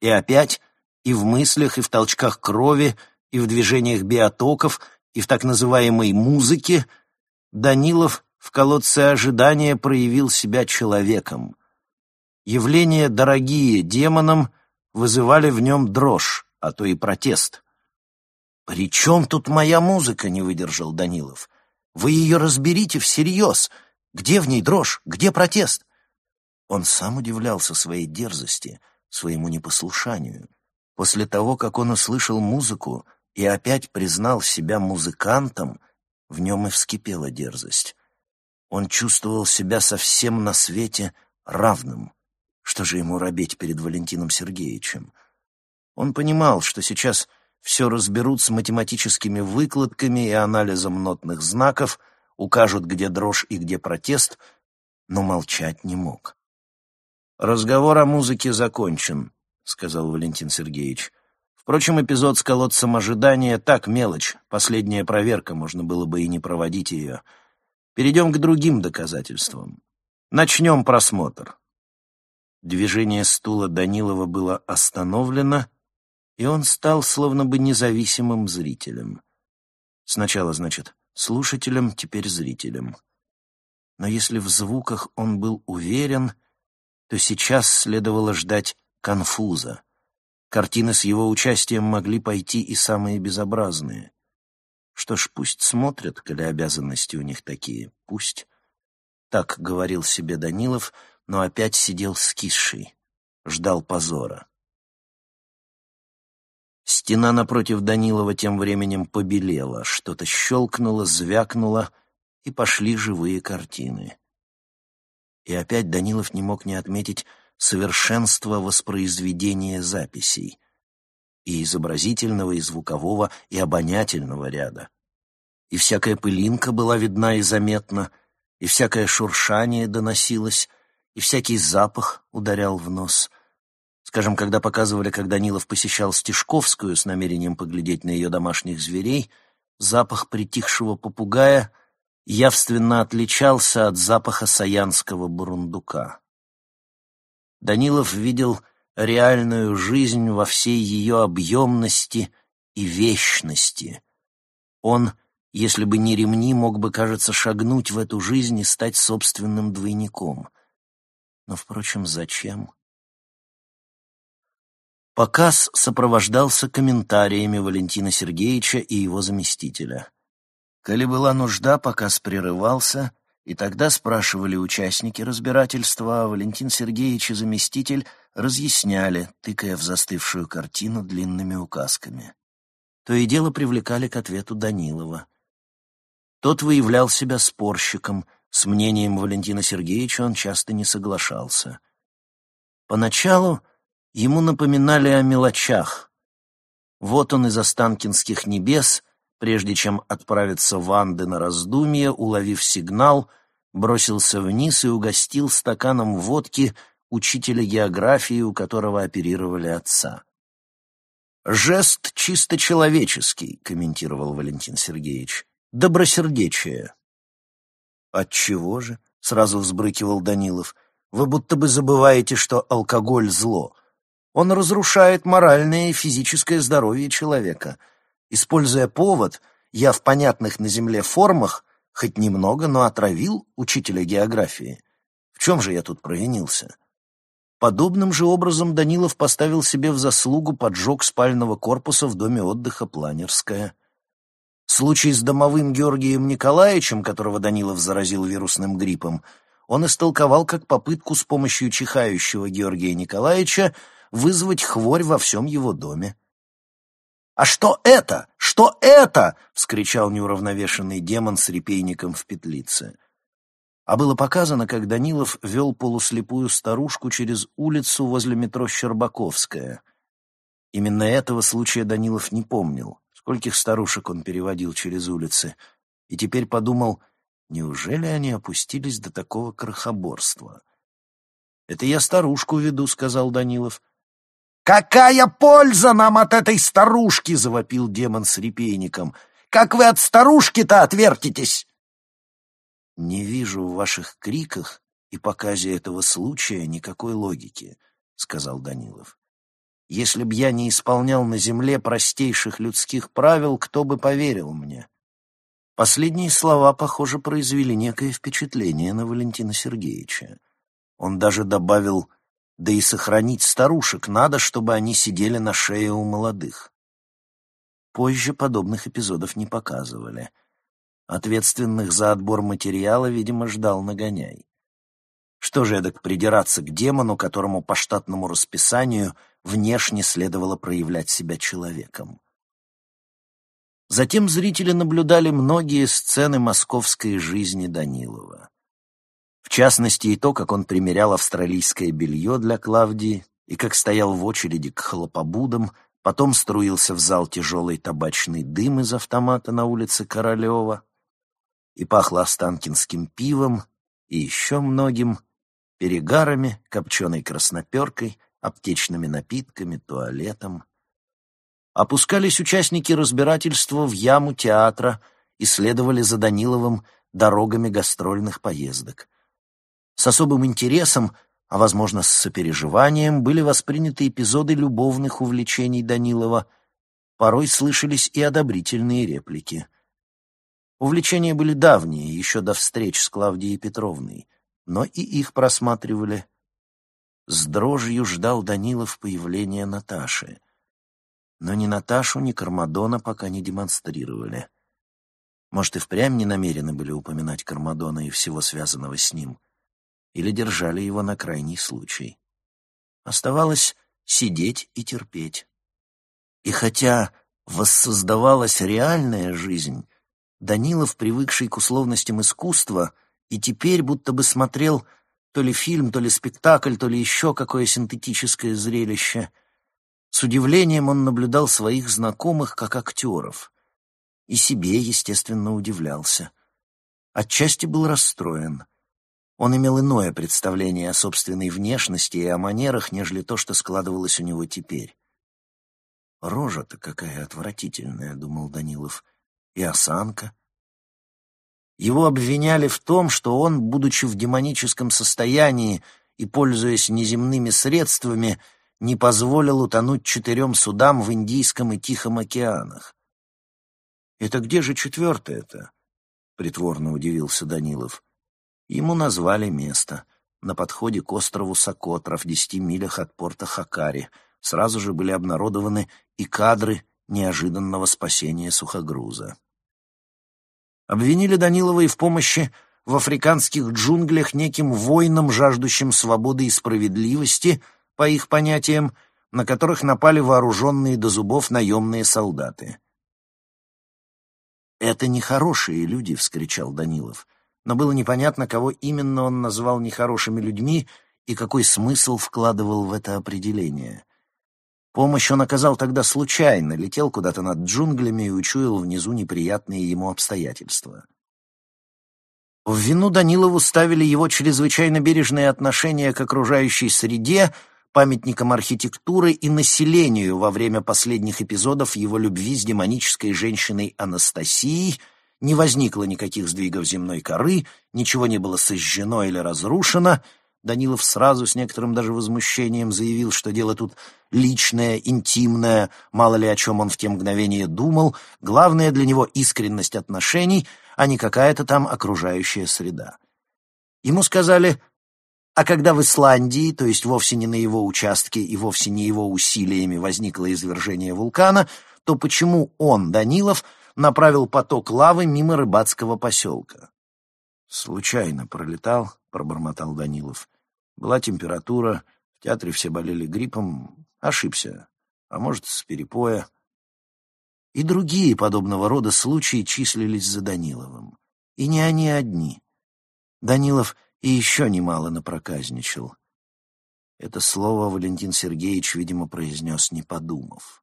И опять, и в мыслях, и в толчках крови, и в движениях биотоков, и в так называемой музыке Данилов в колодце ожидания проявил себя человеком. Явления, дорогие демонам, вызывали в нем дрожь, а то и протест. «При чем тут моя музыка?» — не выдержал Данилов. «Вы ее разберите всерьез. Где в ней дрожь? Где протест?» Он сам удивлялся своей дерзости, своему непослушанию. После того, как он услышал музыку и опять признал себя музыкантом, в нем и вскипела дерзость. Он чувствовал себя совсем на свете равным. Что же ему робеть перед Валентином Сергеевичем? Он понимал, что сейчас все разберут с математическими выкладками и анализом нотных знаков, укажут, где дрожь и где протест, но молчать не мог. «Разговор о музыке закончен», — сказал Валентин Сергеевич. Впрочем, эпизод с колодцем ожидания так мелочь, последняя проверка, можно было бы и не проводить ее. Перейдем к другим доказательствам. Начнем просмотр. Движение стула Данилова было остановлено, и он стал словно бы независимым зрителем. Сначала, значит, слушателем, теперь зрителем. Но если в звуках он был уверен, то сейчас следовало ждать конфуза. Картины с его участием могли пойти и самые безобразные. Что ж, пусть смотрят, коли обязанности у них такие, пусть. Так говорил себе Данилов, но опять сидел скисший, ждал позора. Стена напротив Данилова тем временем побелела, что-то щелкнуло, звякнуло, и пошли живые картины. И опять Данилов не мог не отметить совершенство воспроизведения записей и изобразительного, и звукового, и обонятельного ряда. И всякая пылинка была видна и заметна, и всякое шуршание доносилось, и всякий запах ударял в нос — Скажем, когда показывали, как Данилов посещал Стешковскую с намерением поглядеть на ее домашних зверей, запах притихшего попугая явственно отличался от запаха саянского бурундука. Данилов видел реальную жизнь во всей ее объемности и вечности. Он, если бы не ремни, мог бы, кажется, шагнуть в эту жизнь и стать собственным двойником. Но, впрочем, зачем? Показ сопровождался комментариями Валентина Сергеевича и его заместителя. Коли была нужда, показ прерывался, и тогда спрашивали участники разбирательства, а Валентин Сергеевич и заместитель разъясняли, тыкая в застывшую картину длинными указками. То и дело привлекали к ответу Данилова. Тот выявлял себя спорщиком, с мнением Валентина Сергеевича он часто не соглашался. Поначалу ему напоминали о мелочах. Вот он из Останкинских небес, прежде чем отправиться в Анды на раздумье, уловив сигнал, бросился вниз и угостил стаканом водки учителя географии, у которого оперировали отца. «Жест чисто человеческий», — комментировал Валентин Сергеевич. «Добросердечие». «Отчего же?» — сразу взбрыкивал Данилов. «Вы будто бы забываете, что алкоголь — зло. Он разрушает моральное и физическое здоровье человека. Используя повод, я в понятных на земле формах, хоть немного, но отравил учителя географии. В чем же я тут провинился? Подобным же образом Данилов поставил себе в заслугу поджог спального корпуса в доме отдыха «Планерская». Случай с домовым Георгием Николаевичем, которого Данилов заразил вирусным гриппом, он истолковал как попытку с помощью чихающего Георгия Николаевича вызвать хворь во всем его доме. «А что это? Что это?» — вскричал неуравновешенный демон с репейником в петлице. А было показано, как Данилов вел полуслепую старушку через улицу возле метро Щербаковская. Именно этого случая Данилов не помнил, скольких старушек он переводил через улицы, и теперь подумал, неужели они опустились до такого крохоборства? «Это я старушку веду», — сказал Данилов. «Какая польза нам от этой старушки?» — завопил демон с репейником. «Как вы от старушки-то отвертитесь?» «Не вижу в ваших криках и показе этого случая никакой логики», — сказал Данилов. «Если б я не исполнял на земле простейших людских правил, кто бы поверил мне?» Последние слова, похоже, произвели некое впечатление на Валентина Сергеевича. Он даже добавил да и сохранить старушек надо, чтобы они сидели на шее у молодых. Позже подобных эпизодов не показывали. Ответственных за отбор материала, видимо, ждал нагоняй. Что же эдак придираться к демону, которому по штатному расписанию внешне следовало проявлять себя человеком? Затем зрители наблюдали многие сцены московской жизни Данилова. В частности, и то, как он примерял австралийское белье для Клавдии, и как стоял в очереди к хлопобудам, потом струился в зал тяжелый табачный дым из автомата на улице Королева, и пахло останкинским пивом и еще многим, перегарами, копченой красноперкой, аптечными напитками, туалетом. Опускались участники разбирательства в яму театра и следовали за Даниловым дорогами гастрольных поездок. С особым интересом, а, возможно, с сопереживанием, были восприняты эпизоды любовных увлечений Данилова. Порой слышались и одобрительные реплики. Увлечения были давние, еще до встреч с Клавдией Петровной, но и их просматривали. С дрожью ждал Данилов появления Наташи. Но ни Наташу, ни Кармадона пока не демонстрировали. Может, и впрямь не намерены были упоминать Кармадона и всего связанного с ним, или держали его на крайний случай. Оставалось сидеть и терпеть. И хотя воссоздавалась реальная жизнь, Данилов, привыкший к условностям искусства, и теперь будто бы смотрел то ли фильм, то ли спектакль, то ли еще какое синтетическое зрелище — с удивлением он наблюдал своих знакомых как актеров. И себе, естественно, удивлялся. Отчасти был расстроен. Он имел иное представление о собственной внешности и о манерах, нежели то, что складывалось у него теперь. «Рожа-то какая отвратительная», — думал Данилов, — «и осанка». Его обвиняли в том, что он, будучи в демоническом состоянии и пользуясь неземными средствами, — не позволил утонуть четырем судам в Индийском и Тихом океанах. «Это где же четвертое-то?» — притворно удивился Данилов. Ему назвали место на подходе к острову Сокотра в десяти милях от порта Хакари. Сразу же были обнародованы и кадры неожиданного спасения сухогруза. Обвинили Данилова и в помощи в африканских джунглях неким воинам, жаждущим свободы и справедливости — по их понятиям, на которых напали вооруженные до зубов наемные солдаты. «Это нехорошие люди», — вскричал Данилов. Но было непонятно, кого именно он назвал нехорошими людьми и какой смысл вкладывал в это определение. Помощь он оказал тогда случайно, летел куда-то над джунглями и учуял внизу неприятные ему обстоятельства. В вину Данилову ставили его чрезвычайно бережное отношение к окружающей среде, памятником архитектуры и населению во время последних эпизодов его любви с демонической женщиной Анастасией, не возникло никаких сдвигов земной коры, ничего не было сожжено или разрушено. Данилов сразу с некоторым даже возмущением заявил, что дело тут личное, интимное, мало ли о чем он в те мгновения думал, главное для него искренность отношений, а не какая-то там окружающая среда. Ему сказали а когда в Исландии, то есть вовсе не на его участке и вовсе не его усилиями возникло извержение вулкана, то почему он, Данилов, направил поток лавы мимо рыбацкого поселка? «Случайно пролетал», — пробормотал Данилов. «Была температура, в театре все болели гриппом. Ошибся. А может, с перепоя». И другие подобного рода случаи числились за Даниловым. И не они одни. Данилов и еще немало напроказничал. Это слово Валентин Сергеевич, видимо, произнес, не подумав.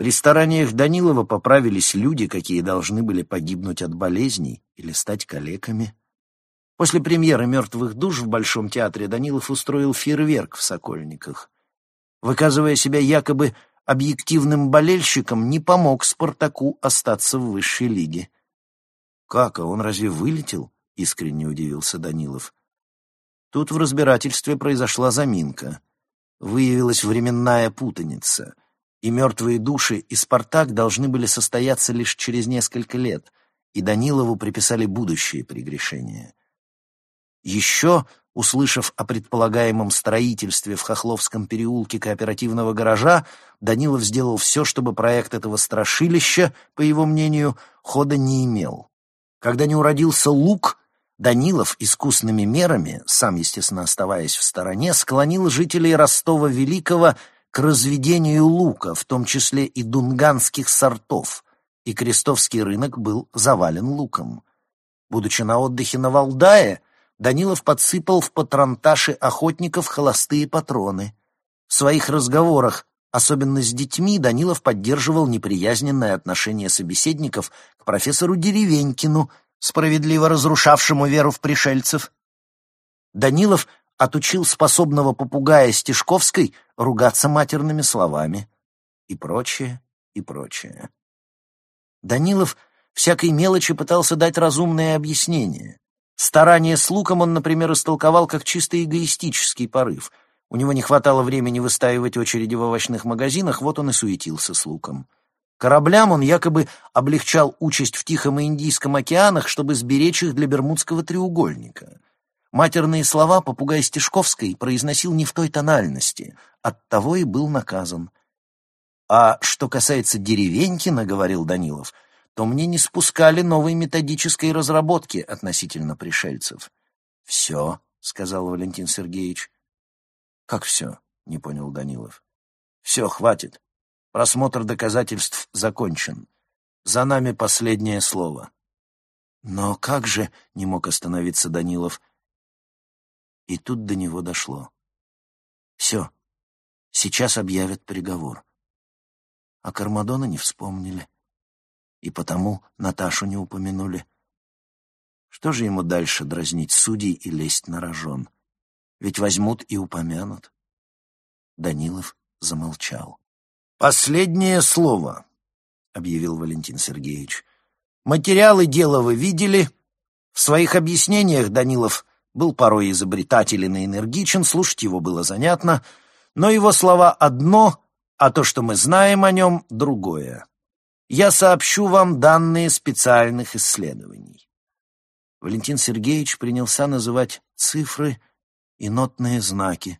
При стараниях Данилова поправились люди, какие должны были погибнуть от болезней или стать калеками. После премьеры «Мертвых душ» в Большом театре Данилов устроил фейерверк в Сокольниках. Выказывая себя якобы объективным болельщиком, не помог «Спартаку» остаться в высшей лиге. Как, а он разве вылетел? — искренне удивился Данилов. Тут в разбирательстве произошла заминка. Выявилась временная путаница, и мертвые души и «Спартак» должны были состояться лишь через несколько лет, и Данилову приписали будущее прегрешение. Еще, услышав о предполагаемом строительстве в Хохловском переулке кооперативного гаража, Данилов сделал все, чтобы проект этого страшилища, по его мнению, хода не имел. Когда не уродился лук, Данилов искусными мерами, сам, естественно, оставаясь в стороне, склонил жителей Ростова-Великого к разведению лука, в том числе и дунганских сортов, и крестовский рынок был завален луком. Будучи на отдыхе на Валдае, Данилов подсыпал в патронташи охотников холостые патроны. В своих разговорах, особенно с детьми, Данилов поддерживал неприязненное отношение собеседников к профессору Деревенькину, справедливо разрушавшему веру в пришельцев. Данилов отучил способного попугая Стешковской ругаться матерными словами. и прочее, и прочее. Данилов всякой мелочи пытался дать разумное объяснение. Старание с луком он, например, истолковал как чисто эгоистический порыв. У него не хватало времени выстаивать очереди в овощных магазинах, вот он и суетился с луком. Кораблям он якобы облегчал участь в Тихом и Индийском океанах, чтобы сберечь их для Бермудского треугольника. Матерные слова попугай Стешковской произносил не в той тональности, оттого и был наказан. А что касается деревенькина, — говорил Данилов, — то мне не спускали новой методической разработки относительно пришельцев. — Все, — сказал Валентин Сергеевич. — Как все? — не понял Данилов. — Все, хватит. Просмотр доказательств закончен. За нами последнее слово. Но как же, — не мог остановиться Данилов, — и тут до него дошло. Все, сейчас объявят приговор. А Кармадона не вспомнили. И потому Наташу не упомянули. Что же ему дальше дразнить судей и лезть на рожон? Ведь возьмут и упомянут. Данилов замолчал. «Последнее слово», — объявил Валентин Сергеевич. «Материалы дела вы видели. В своих объяснениях Данилов был порой изобретателен и энергичен, слушать его было занятно, но его слова одно, а то, что мы знаем о нем, другое. Я сообщу вам данные специальных исследований. Валентин Сергеевич принялся называть цифры и нотные знаки,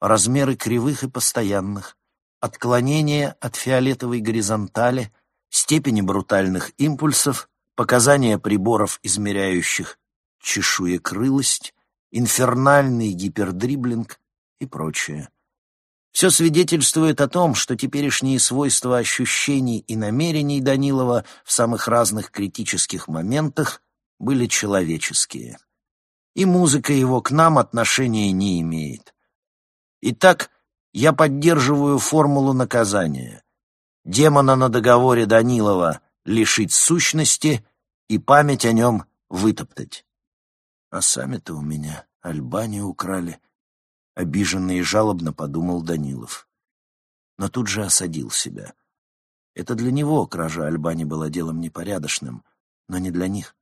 размеры кривых и постоянных, отклонения от фиолетовой горизонтали, степени брутальных импульсов, показания приборов, измеряющих чешуекрылость, инфернальный гипердриблинг и прочее. Все свидетельствует о том, что теперешние свойства ощущений и намерений Данилова в самых разных критических моментах были человеческие. И музыка его к нам отношения не имеет. Итак, я поддерживаю формулу наказания. Демона на договоре Данилова лишить сущности и память о нем вытоптать. А сами-то у меня Альбани украли. Обиженно и жалобно подумал Данилов. Но тут же осадил себя. Это для него кража Альбани была делом непорядочным, но не для них.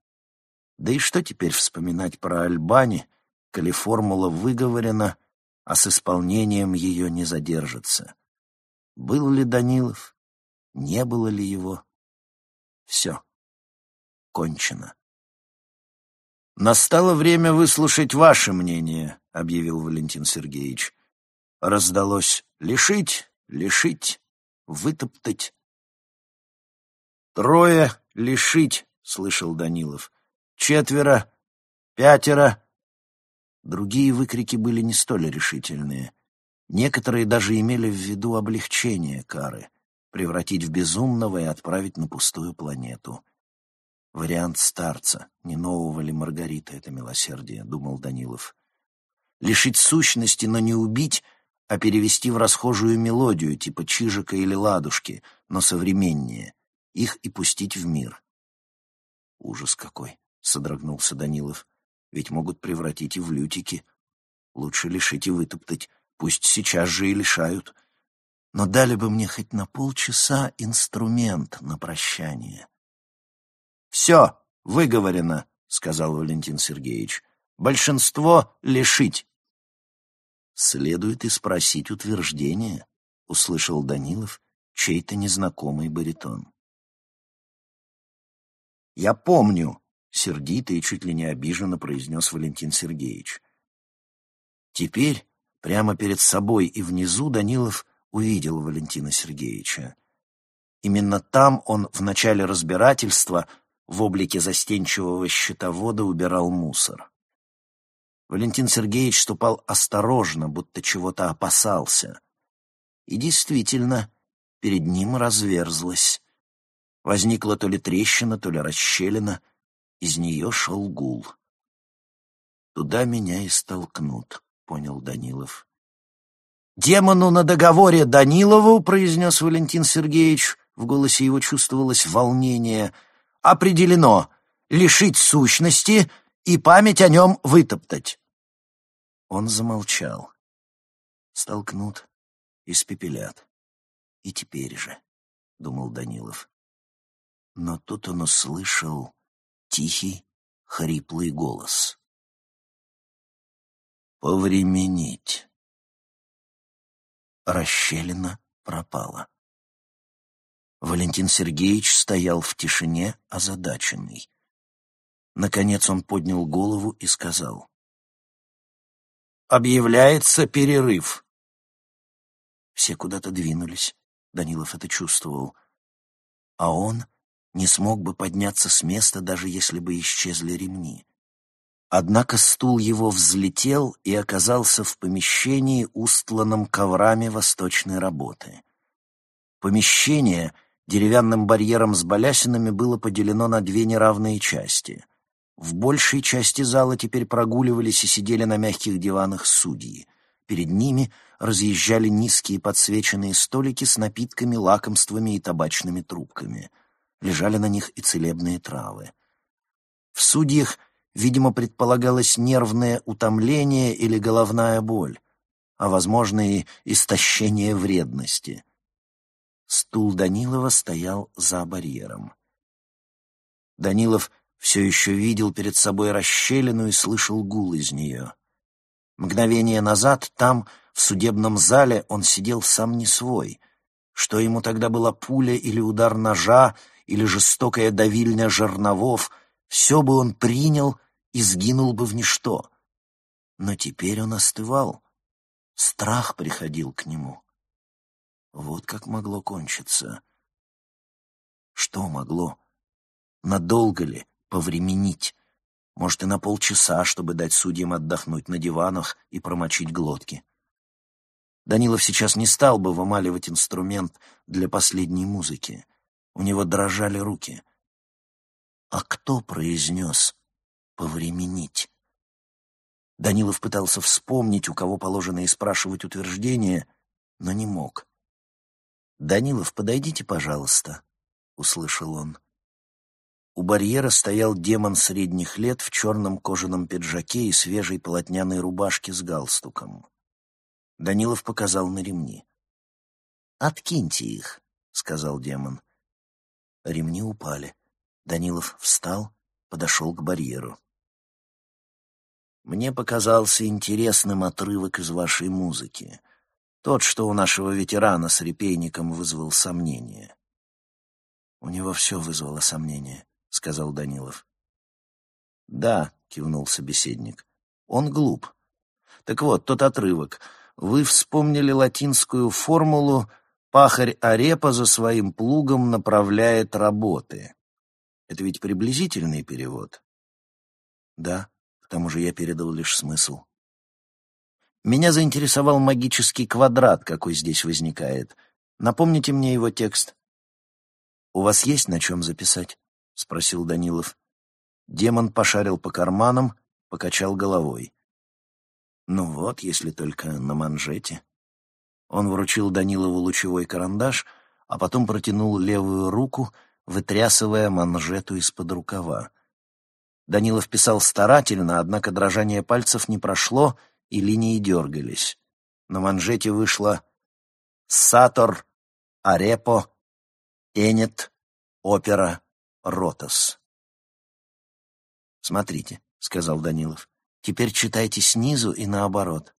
Да и что теперь вспоминать про Альбани, коли формула выговорена, а с исполнением ее не задержится? Был ли Данилов? Не было ли его? Все. Кончено. «Настало время выслушать ваше мнение», — объявил Валентин Сергеевич. Раздалось «лишить, лишить, вытоптать». «Трое лишить», — слышал Данилов. «Четверо, пятеро». Другие выкрики были не столь решительные. Некоторые даже имели в виду облегчение кары, превратить в безумного и отправить на пустую планету. Вариант старца. Не нового ли Маргарита это милосердие, думал Данилов. Лишить сущности, но не убить, а перевести в расхожую мелодию, типа чижика или ладушки, но современнее. Их и пустить в мир. Ужас какой, содрогнулся Данилов. Ведь могут превратить и в лютики. Лучше лишить и вытоптать. Пусть сейчас же и лишают. Но дали бы мне хоть на полчаса инструмент на прощание. «Все, выговорено», — сказал Валентин Сергеевич. «Большинство лишить». «Следует и спросить утверждение», — услышал Данилов чей-то незнакомый баритон. «Я помню», — сердито и чуть ли не обиженно произнес Валентин Сергеевич. Теперь, прямо перед собой и внизу, Данилов увидел Валентина Сергеевича. Именно там он в начале разбирательства в облике застенчивого счетовода убирал мусор. Валентин Сергеевич ступал осторожно, будто чего-то опасался. И действительно, перед ним разверзлась. Возникла то ли трещина, то ли расщелина, из нее шел гул. «Туда меня и столкнут», — понял Данилов. «Демону на договоре Данилову», — произнес Валентин Сергеевич, в голосе его чувствовалось волнение — определено лишить сущности и память о нем вытоптать. Он замолчал. Столкнут, испепелят. И теперь же, — думал Данилов. Но тут он услышал тихий, хриплый голос. «Повременить». Расщелина пропала. Валентин Сергеевич стоял в тишине, озадаченный. Наконец он поднял голову и сказал. «Объявляется перерыв». Все куда-то двинулись. Данилов это чувствовал. А он не смог бы подняться с места, даже если бы исчезли ремни. Однако стул его взлетел и оказался в помещении, устланном коврами восточной работы. Помещение деревянным барьером с балясинами было поделено на две неравные части. В большей части зала теперь прогуливались и сидели на мягких диванах судьи. Перед ними разъезжали низкие подсвеченные столики с напитками, лакомствами и табачными трубками. Лежали на них и целебные травы. В судьях Видимо, предполагалось нервное утомление или головная боль, а, возможно, и истощение вредности. Стул Данилова стоял за барьером. Данилов все еще видел перед собой расщелину и слышал гул из нее. Мгновение назад там, в судебном зале, он сидел сам не свой. Что ему тогда была пуля или удар ножа, или жестокая давильня жерновов, все бы он принял — и сгинул бы в ничто. Но теперь он остывал. Страх приходил к нему. Вот как могло кончиться. Что могло? Надолго ли повременить? Может, и на полчаса, чтобы дать судьям отдохнуть на диванах и промочить глотки. Данилов сейчас не стал бы вымаливать инструмент для последней музыки. У него дрожали руки. А кто произнес повременить. Данилов пытался вспомнить, у кого положено и спрашивать утверждение, но не мог. «Данилов, подойдите, пожалуйста», — услышал он. У барьера стоял демон средних лет в черном кожаном пиджаке и свежей полотняной рубашке с галстуком. Данилов показал на ремни. «Откиньте их», — сказал демон. Ремни упали. Данилов встал, подошел к барьеру. Мне показался интересным отрывок из вашей музыки. Тот, что у нашего ветерана с репейником вызвал сомнение. У него все вызвало сомнение, — сказал Данилов. Да, — кивнул собеседник, — он глуп. Так вот, тот отрывок. Вы вспомнили латинскую формулу «пахарь Арепа за своим плугом направляет работы». Это ведь приблизительный перевод? Да, к тому же я передал лишь смысл. Меня заинтересовал магический квадрат, какой здесь возникает. Напомните мне его текст. «У вас есть на чем записать?» — спросил Данилов. Демон пошарил по карманам, покачал головой. «Ну вот, если только на манжете». Он вручил Данилову лучевой карандаш, а потом протянул левую руку, вытрясывая манжету из-под рукава. Данилов писал старательно, однако дрожание пальцев не прошло, и линии дергались. На манжете вышло «Сатор, Арепо, Энет, Опера, Ротос». «Смотрите», — сказал Данилов, — «теперь читайте снизу и наоборот.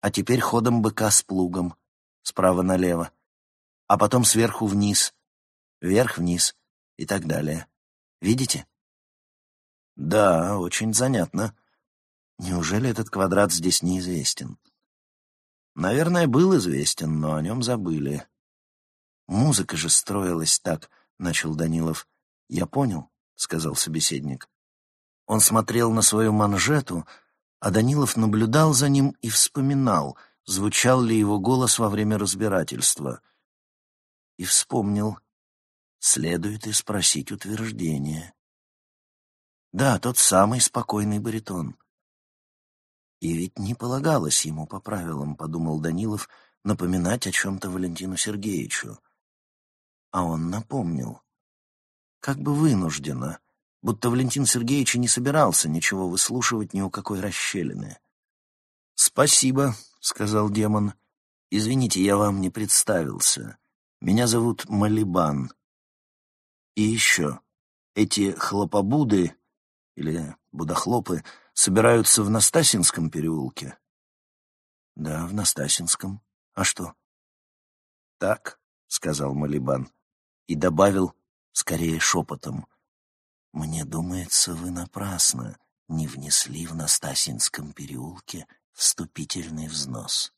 А теперь ходом быка с плугом, справа налево, а потом сверху вниз, вверх-вниз и так далее. Видите?» Да, очень занятно. Неужели этот квадрат здесь неизвестен? Наверное, был известен, но о нем забыли. Музыка же строилась так, — начал Данилов. Я понял, — сказал собеседник. Он смотрел на свою манжету, а Данилов наблюдал за ним и вспоминал, звучал ли его голос во время разбирательства. И вспомнил. Следует и спросить утверждение. Да, тот самый спокойный баритон. И ведь не полагалось ему по правилам, подумал Данилов, напоминать о чем-то Валентину Сергеевичу. А он напомнил. Как бы вынужденно, будто Валентин Сергеевич не собирался ничего выслушивать ни у какой расщелины. «Спасибо», — сказал демон. Извините, я вам не представился. Меня зовут Малибан. И еще, эти хлопобуды, или будохлопы, собираются в Настасинском переулке? Да, в Настасинском. А что? Так, сказал Малибан и добавил, скорее шепотом, «Мне думается, вы напрасно не внесли в Настасинском переулке вступительный взнос».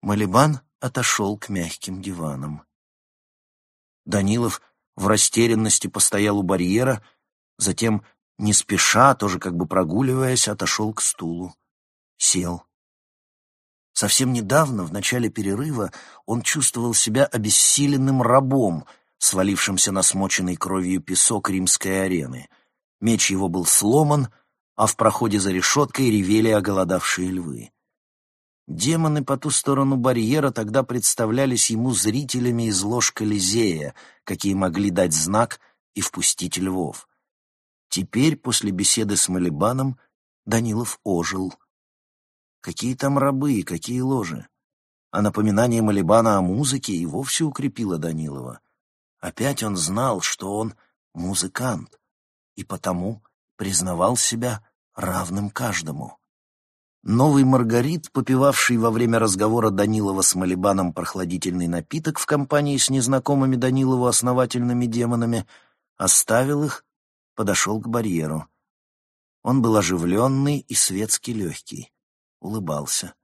Малибан отошел к мягким диванам. Данилов в растерянности постоял у барьера, затем, не спеша, тоже как бы прогуливаясь, отошел к стулу. Сел. Совсем недавно, в начале перерыва, он чувствовал себя обессиленным рабом, свалившимся на смоченный кровью песок римской арены. Меч его был сломан, а в проходе за решеткой ревели оголодавшие львы. Демоны по ту сторону барьера тогда представлялись ему зрителями из лож Колизея, какие могли дать знак и впустить львов. Теперь, после беседы с Малибаном, Данилов ожил. Какие там рабы и какие ложи? А напоминание Малибана о музыке и вовсе укрепило Данилова. Опять он знал, что он музыкант, и потому признавал себя равным каждому. Новый Маргарит, попивавший во время разговора Данилова с Малибаном прохладительный напиток в компании с незнакомыми Данилову основательными демонами, оставил их, подошел к барьеру. Он был оживленный и светски легкий, улыбался.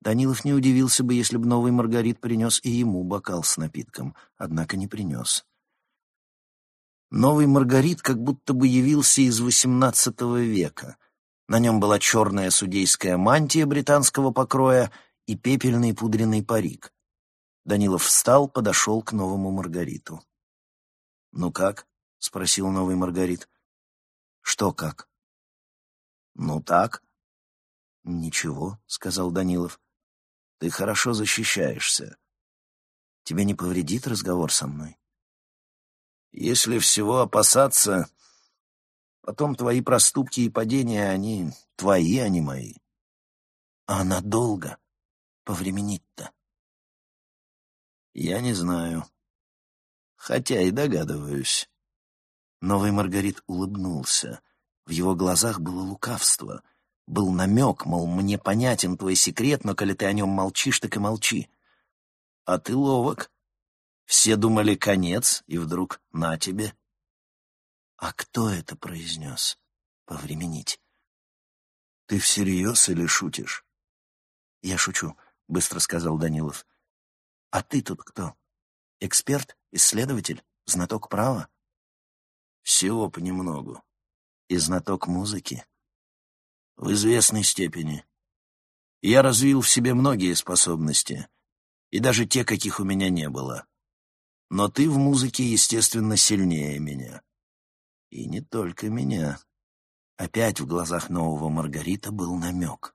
Данилов не удивился бы, если бы новый Маргарит принес и ему бокал с напитком, однако не принес. Новый Маргарит как будто бы явился из XVIII века — на нем была черная судейская мантия британского покроя и пепельный пудренный парик. Данилов встал, подошел к новому Маргариту. «Ну как?» — спросил новый Маргарит. «Что как?» «Ну так». «Ничего», — сказал Данилов. «Ты хорошо защищаешься. Тебе не повредит разговор со мной?» «Если всего опасаться, Потом твои проступки и падения, они твои, а не мои. А надолго повременить-то? Я не знаю. Хотя и догадываюсь. Новый Маргарит улыбнулся. В его глазах было лукавство. Был намек, мол, мне понятен твой секрет, но коли ты о нем молчишь, так и молчи. А ты ловок. Все думали конец, и вдруг на тебе. «А кто это произнес? Повременить?» «Ты всерьез или шутишь?» «Я шучу», — быстро сказал Данилов. «А ты тут кто? Эксперт? Исследователь? Знаток права?» «Всего понемногу. И знаток музыки?» «В известной степени. Я развил в себе многие способности, и даже те, каких у меня не было. Но ты в музыке, естественно, сильнее меня. И не только меня. Опять в глазах нового Маргарита был намек.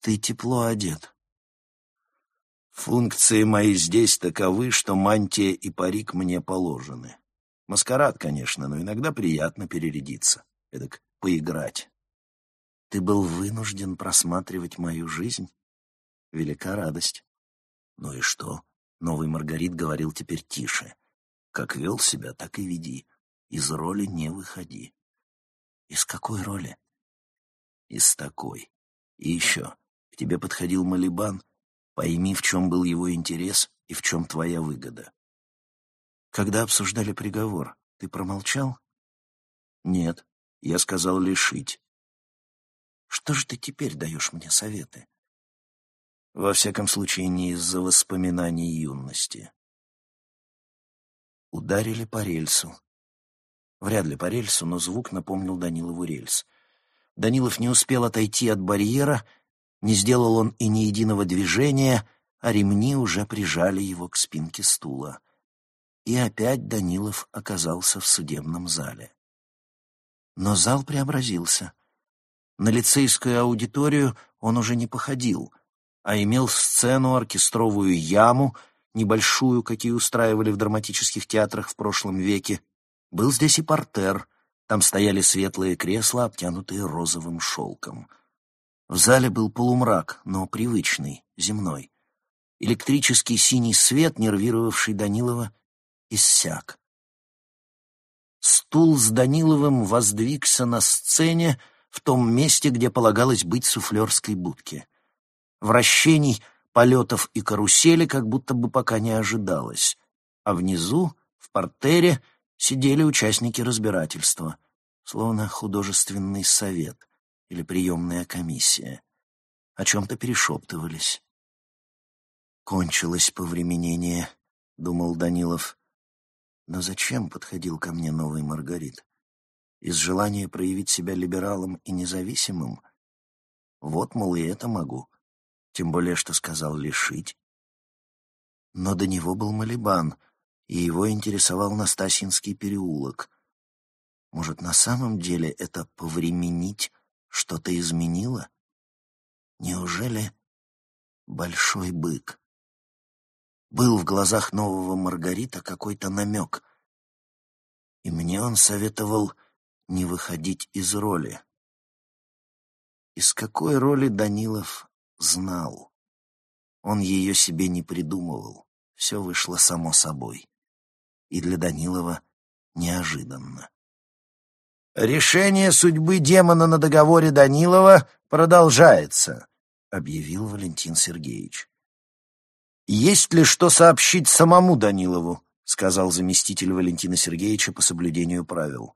«Ты тепло одет». «Функции мои здесь таковы, что мантия и парик мне положены. Маскарад, конечно, но иногда приятно перерядиться, эдак поиграть». «Ты был вынужден просматривать мою жизнь? Велика радость». «Ну и что?» — новый Маргарит говорил теперь тише. «Как вел себя, так и веди. Из роли не выходи. Из какой роли? Из такой. И еще, к тебе подходил Малибан, пойми, в чем был его интерес и в чем твоя выгода. Когда обсуждали приговор, ты промолчал? Нет, я сказал лишить. Что же ты теперь даешь мне советы? Во всяком случае, не из-за воспоминаний юности. Ударили по рельсу. Вряд ли по рельсу, но звук напомнил Данилову рельс. Данилов не успел отойти от барьера, не сделал он и ни единого движения, а ремни уже прижали его к спинке стула. И опять Данилов оказался в судебном зале. Но зал преобразился. На лицейскую аудиторию он уже не походил, а имел сцену, оркестровую яму, небольшую, какие устраивали в драматических театрах в прошлом веке, был здесь и портер, там стояли светлые кресла, обтянутые розовым шелком. В зале был полумрак, но привычный, земной. Электрический синий свет, нервировавший Данилова, иссяк. Стул с Даниловым воздвигся на сцене в том месте, где полагалось быть суфлерской будке. Вращений, полетов и карусели как будто бы пока не ожидалось, а внизу, в портере, сидели участники разбирательства, словно художественный совет или приемная комиссия. О чем-то перешептывались. «Кончилось повременение», — думал Данилов. Но зачем подходил ко мне новый Маргарит? Из желания проявить себя либералом и независимым? Вот, мол, и это могу. Тем более, что сказал лишить. Но до него был Малибан, и его интересовал Настасьинский переулок. Может, на самом деле это повременить что-то изменило? Неужели большой бык? Был в глазах нового Маргарита какой-то намек, и мне он советовал не выходить из роли. Из какой роли Данилов знал? Он ее себе не придумывал, все вышло само собой. И для Данилова неожиданно. «Решение судьбы демона на договоре Данилова продолжается», — объявил Валентин Сергеевич. «Есть ли что сообщить самому Данилову?» — сказал заместитель Валентина Сергеевича по соблюдению правил.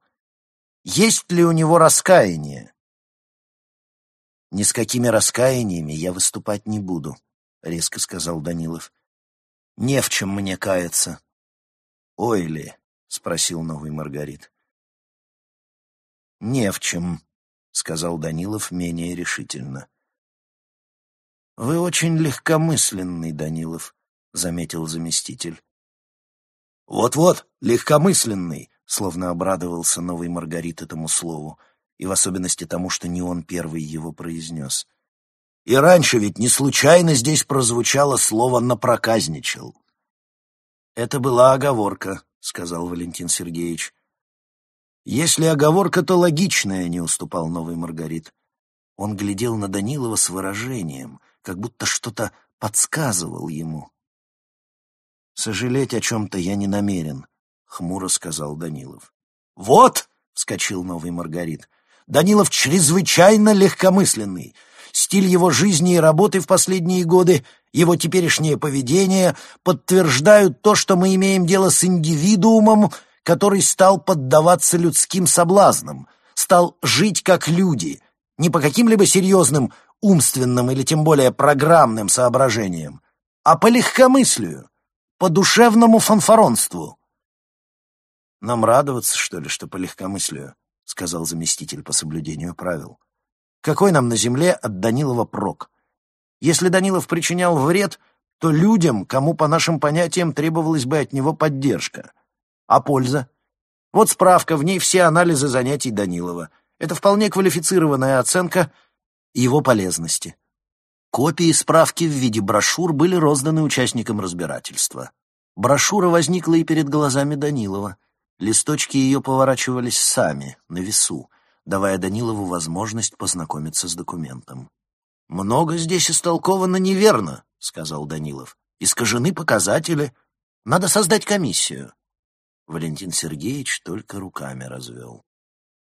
«Есть ли у него раскаяние?» «Ни с какими раскаяниями я выступать не буду», — резко сказал Данилов. «Не в чем мне каяться». «Ой ли?» — спросил новый Маргарит. «Не в чем», — сказал Данилов менее решительно. «Вы очень легкомысленный, Данилов», — заметил заместитель. «Вот-вот, легкомысленный», — словно обрадовался новый Маргарит этому слову, и в особенности тому, что не он первый его произнес. «И раньше ведь не случайно здесь прозвучало слово «напроказничал». «Это была оговорка», — сказал Валентин Сергеевич. «Если оговорка, то логичная», — не уступал новый Маргарит. Он глядел на Данилова с выражением, как будто что-то подсказывал ему. «Сожалеть о чем-то я не намерен», — хмуро сказал Данилов. «Вот!» — вскочил новый Маргарит. «Данилов чрезвычайно легкомысленный. Стиль его жизни и работы в последние годы, его теперешнее поведение подтверждают то, что мы имеем дело с индивидуумом, который стал поддаваться людским соблазнам, стал жить как люди, не по каким-либо серьезным умственным или тем более программным соображениям, а по легкомыслию, по душевному фанфаронству. «Нам радоваться, что ли, что по легкомыслию?» — сказал заместитель по соблюдению правил. «Какой нам на земле от Данилова прок? Если Данилов причинял вред, то людям, кому по нашим понятиям требовалась бы от него поддержка. А польза? Вот справка, в ней все анализы занятий Данилова. Это вполне квалифицированная оценка — его полезности. Копии справки в виде брошюр были розданы участникам разбирательства. Брошюра возникла и перед глазами Данилова. Листочки ее поворачивались сами, на весу, давая Данилову возможность познакомиться с документом. «Много здесь истолковано неверно», — сказал Данилов. «Искажены показатели. Надо создать комиссию». Валентин Сергеевич только руками развел.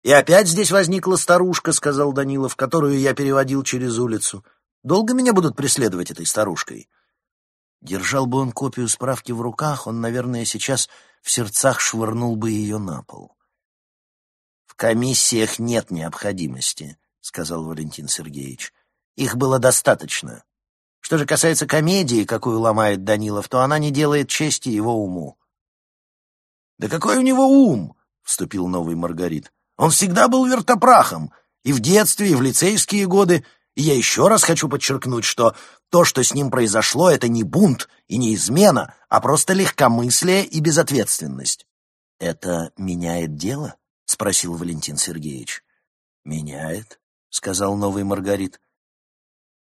«И опять здесь возникла старушка», — сказал Данилов, которую я переводил через улицу. «Долго меня будут преследовать этой старушкой?» Держал бы он копию справки в руках, он, наверное, сейчас в сердцах швырнул бы ее на пол. «В комиссиях нет необходимости», — сказал Валентин Сергеевич. «Их было достаточно. Что же касается комедии, какую ломает Данилов, то она не делает чести его уму». «Да какой у него ум?» — вступил новый Маргарит. Он всегда был вертопрахом, и в детстве, и в лицейские годы. И я еще раз хочу подчеркнуть, что то, что с ним произошло, это не бунт и не измена, а просто легкомыслие и безответственность. «Это меняет дело?» — спросил Валентин Сергеевич. «Меняет», — сказал новый Маргарит.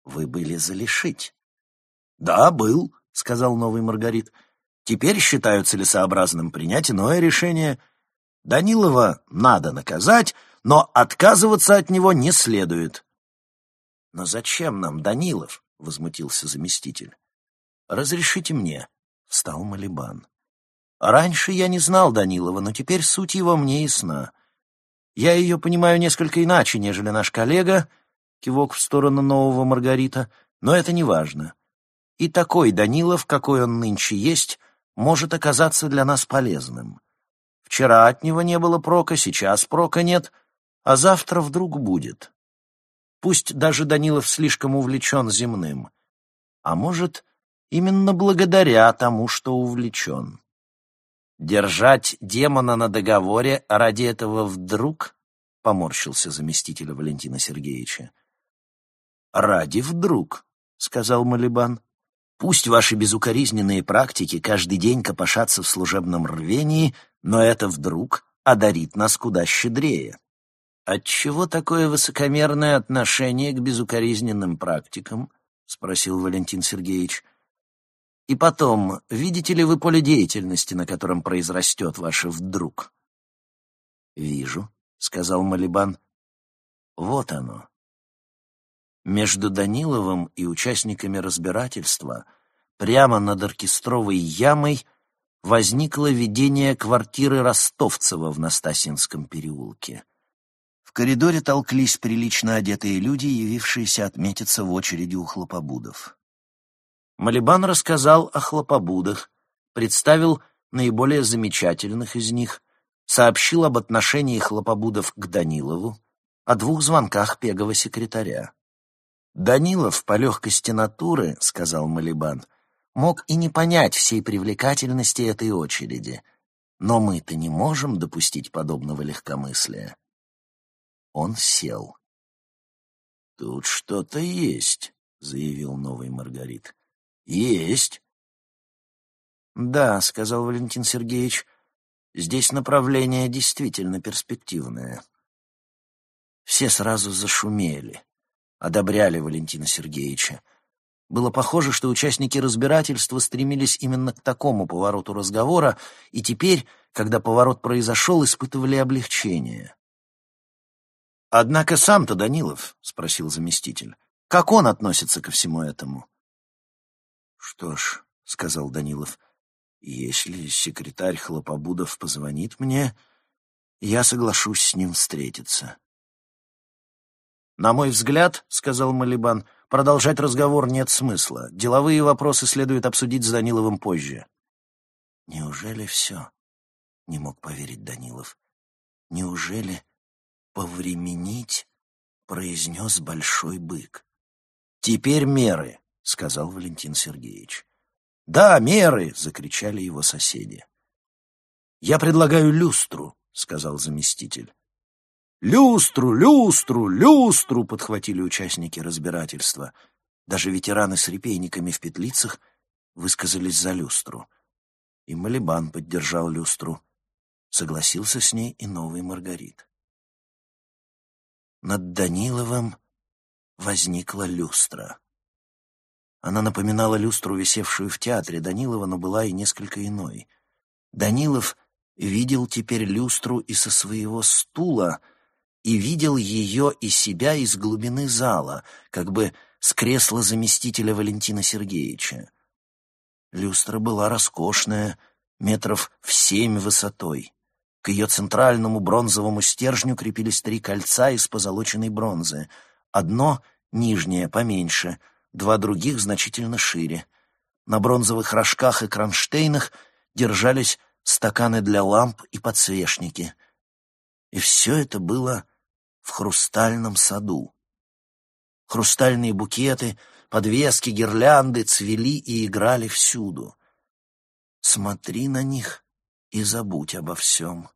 «Вы были залишить?» «Да, был», — сказал новый Маргарит. «Теперь считаю целесообразным принять иное решение — Данилова надо наказать, но отказываться от него не следует. «Но зачем нам, Данилов?» — возмутился заместитель. «Разрешите мне», — встал Малибан. «Раньше я не знал Данилова, но теперь суть его мне ясна. Я ее понимаю несколько иначе, нежели наш коллега, кивок в сторону нового Маргарита, но это не важно. И такой Данилов, какой он нынче есть, может оказаться для нас полезным. Вчера от него не было прока, сейчас прока нет, а завтра вдруг будет. Пусть даже Данилов слишком увлечен земным. А может, именно благодаря тому, что увлечен. Держать демона на договоре ради этого вдруг, поморщился заместитель Валентина Сергеевича. Ради вдруг, сказал Малибан. Пусть ваши безукоризненные практики каждый день копошатся в служебном рвении, но это вдруг одарит нас куда щедрее. Отчего такое высокомерное отношение к безукоризненным практикам? спросил Валентин Сергеевич. И потом, видите ли вы поле деятельности, на котором произрастет ваше вдруг? Вижу, сказал Малибан. Вот оно. Между Даниловым и участниками разбирательства прямо над оркестровой ямой возникло видение квартиры Ростовцева в Настасинском переулке. В коридоре толклись прилично одетые люди, явившиеся отметиться в очереди у хлопобудов. Малибан рассказал о хлопобудах, представил наиболее замечательных из них, сообщил об отношении хлопобудов к Данилову, о двух звонках пегого секретаря. Данилов по легкости натуры, — сказал Малибан, — мог и не понять всей привлекательности этой очереди. Но мы-то не можем допустить подобного легкомыслия. Он сел. «Тут что-то есть», — заявил новый Маргарит. «Есть». «Да», — сказал Валентин Сергеевич, — «здесь направление действительно перспективное». Все сразу зашумели одобряли Валентина Сергеевича. Было похоже, что участники разбирательства стремились именно к такому повороту разговора, и теперь, когда поворот произошел, испытывали облегчение. «Однако сам-то Данилов», — спросил заместитель, — «как он относится ко всему этому?» «Что ж», — сказал Данилов, — «если секретарь Хлопобудов позвонит мне, я соглашусь с ним встретиться». «На мой взгляд, — сказал Малибан, — продолжать разговор нет смысла. Деловые вопросы следует обсудить с Даниловым позже». «Неужели все?» — не мог поверить Данилов. «Неужели повременить?» — произнес большой бык. «Теперь меры», — сказал Валентин Сергеевич. «Да, меры!» — закричали его соседи. «Я предлагаю люстру», — сказал заместитель. «Люстру! Люстру! Люстру!» — подхватили участники разбирательства. Даже ветераны с репейниками в петлицах высказались за люстру. И Малибан поддержал люстру. Согласился с ней и новый Маргарит. Над Даниловым возникла люстра. Она напоминала люстру, висевшую в театре Данилова, но была и несколько иной. Данилов видел теперь люстру и со своего стула — и видел ее и себя из глубины зала, как бы с кресла заместителя Валентина Сергеевича. Люстра была роскошная, метров в семь высотой. К ее центральному бронзовому стержню крепились три кольца из позолоченной бронзы. Одно, нижнее, поменьше, два других значительно шире. На бронзовых рожках и кронштейнах держались стаканы для ламп и подсвечники. И все это было в хрустальном саду. Хрустальные букеты, подвески, гирлянды цвели и играли всюду. Смотри на них и забудь обо всем.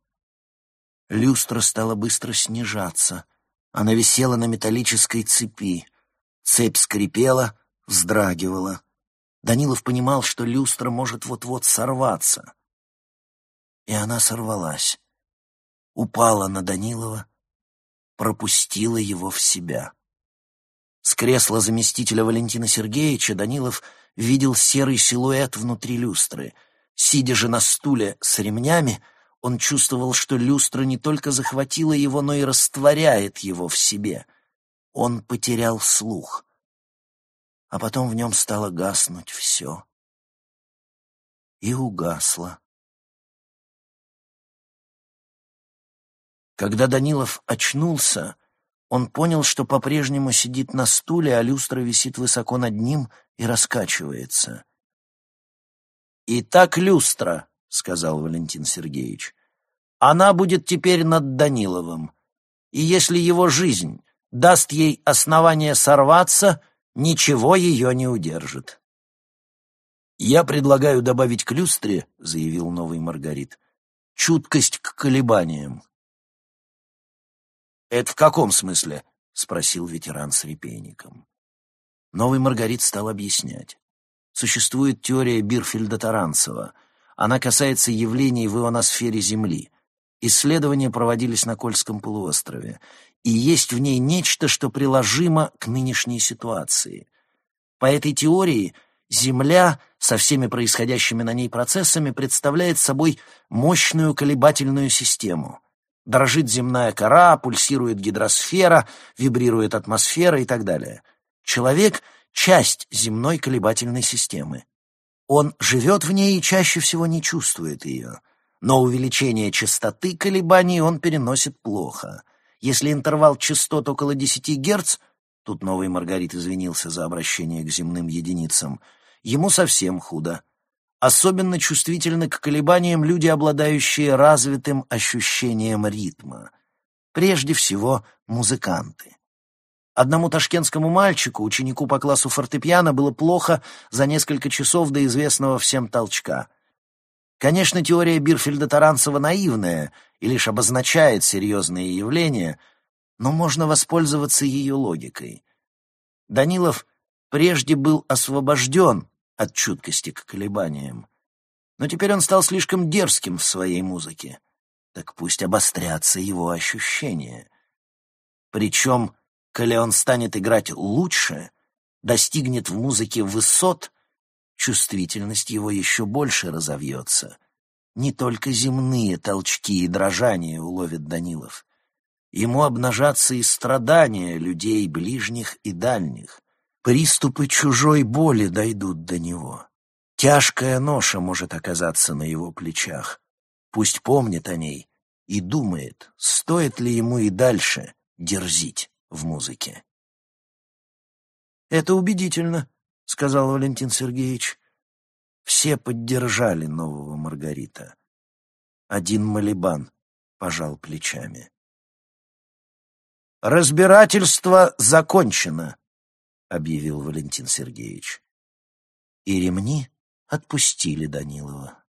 Люстра стала быстро снижаться. Она висела на металлической цепи. Цепь скрипела, вздрагивала. Данилов понимал, что люстра может вот-вот сорваться. И она сорвалась. Упала на Данилова, пропустила его в себя. С кресла заместителя Валентина Сергеевича Данилов видел серый силуэт внутри люстры. Сидя же на стуле с ремнями, он чувствовал, что люстра не только захватила его, но и растворяет его в себе. он потерял слух, а потом в нем стало гаснуть все. И угасло. Когда Данилов очнулся, он понял, что по-прежнему сидит на стуле, а люстра висит высоко над ним и раскачивается. «Итак, люстра», — сказал Валентин Сергеевич, — «она будет теперь над Даниловым, и если его жизнь даст ей основание сорваться, ничего ее не удержит». «Я предлагаю добавить к люстре», — заявил новый Маргарит, — «чуткость к колебаниям». «Это в каком смысле?» — спросил ветеран с репейником. Новый Маргарит стал объяснять. Существует теория Бирфельда-Таранцева. Она касается явлений в ионосфере Земли. Исследования проводились на Кольском полуострове, и есть в ней нечто, что приложимо к нынешней ситуации. По этой теории Земля со всеми происходящими на ней процессами представляет собой мощную колебательную систему — Дрожит земная кора, пульсирует гидросфера, вибрирует атмосфера и так далее. Человек — часть земной колебательной системы. Он живет в ней и чаще всего не чувствует ее. Но увеличение частоты колебаний он переносит плохо. Если интервал частот около 10 Гц, тут новый Маргарит извинился за обращение к земным единицам, ему совсем худо. Особенно чувствительны к колебаниям люди, обладающие развитым ощущением ритма. Прежде всего, музыканты. Одному ташкентскому мальчику, ученику по классу фортепиано, было плохо за несколько часов до известного всем толчка. Конечно, теория Бирфельда-Таранцева наивная и лишь обозначает серьезные явления, но можно воспользоваться ее логикой. Данилов прежде был освобожден от чуткости к колебаниям. Но теперь он стал слишком дерзким в своей музыке. Так пусть обострятся его ощущения. Причем, коли он станет играть лучше, достигнет в музыке высот, чувствительность его еще больше разовьется. Не только земные толчки и дрожания уловит Данилов. Ему обнажатся и страдания людей ближних и дальних. Приступы чужой боли дойдут до него. Тяжкая ноша может оказаться на его плечах. Пусть помнит о ней и думает, стоит ли ему и дальше дерзить в музыке. «Это убедительно», — сказал Валентин Сергеевич. Все поддержали нового Маргарита. Один Малибан пожал плечами. «Разбирательство закончено», объявил Валентин Сергеевич. И ремни отпустили Данилова.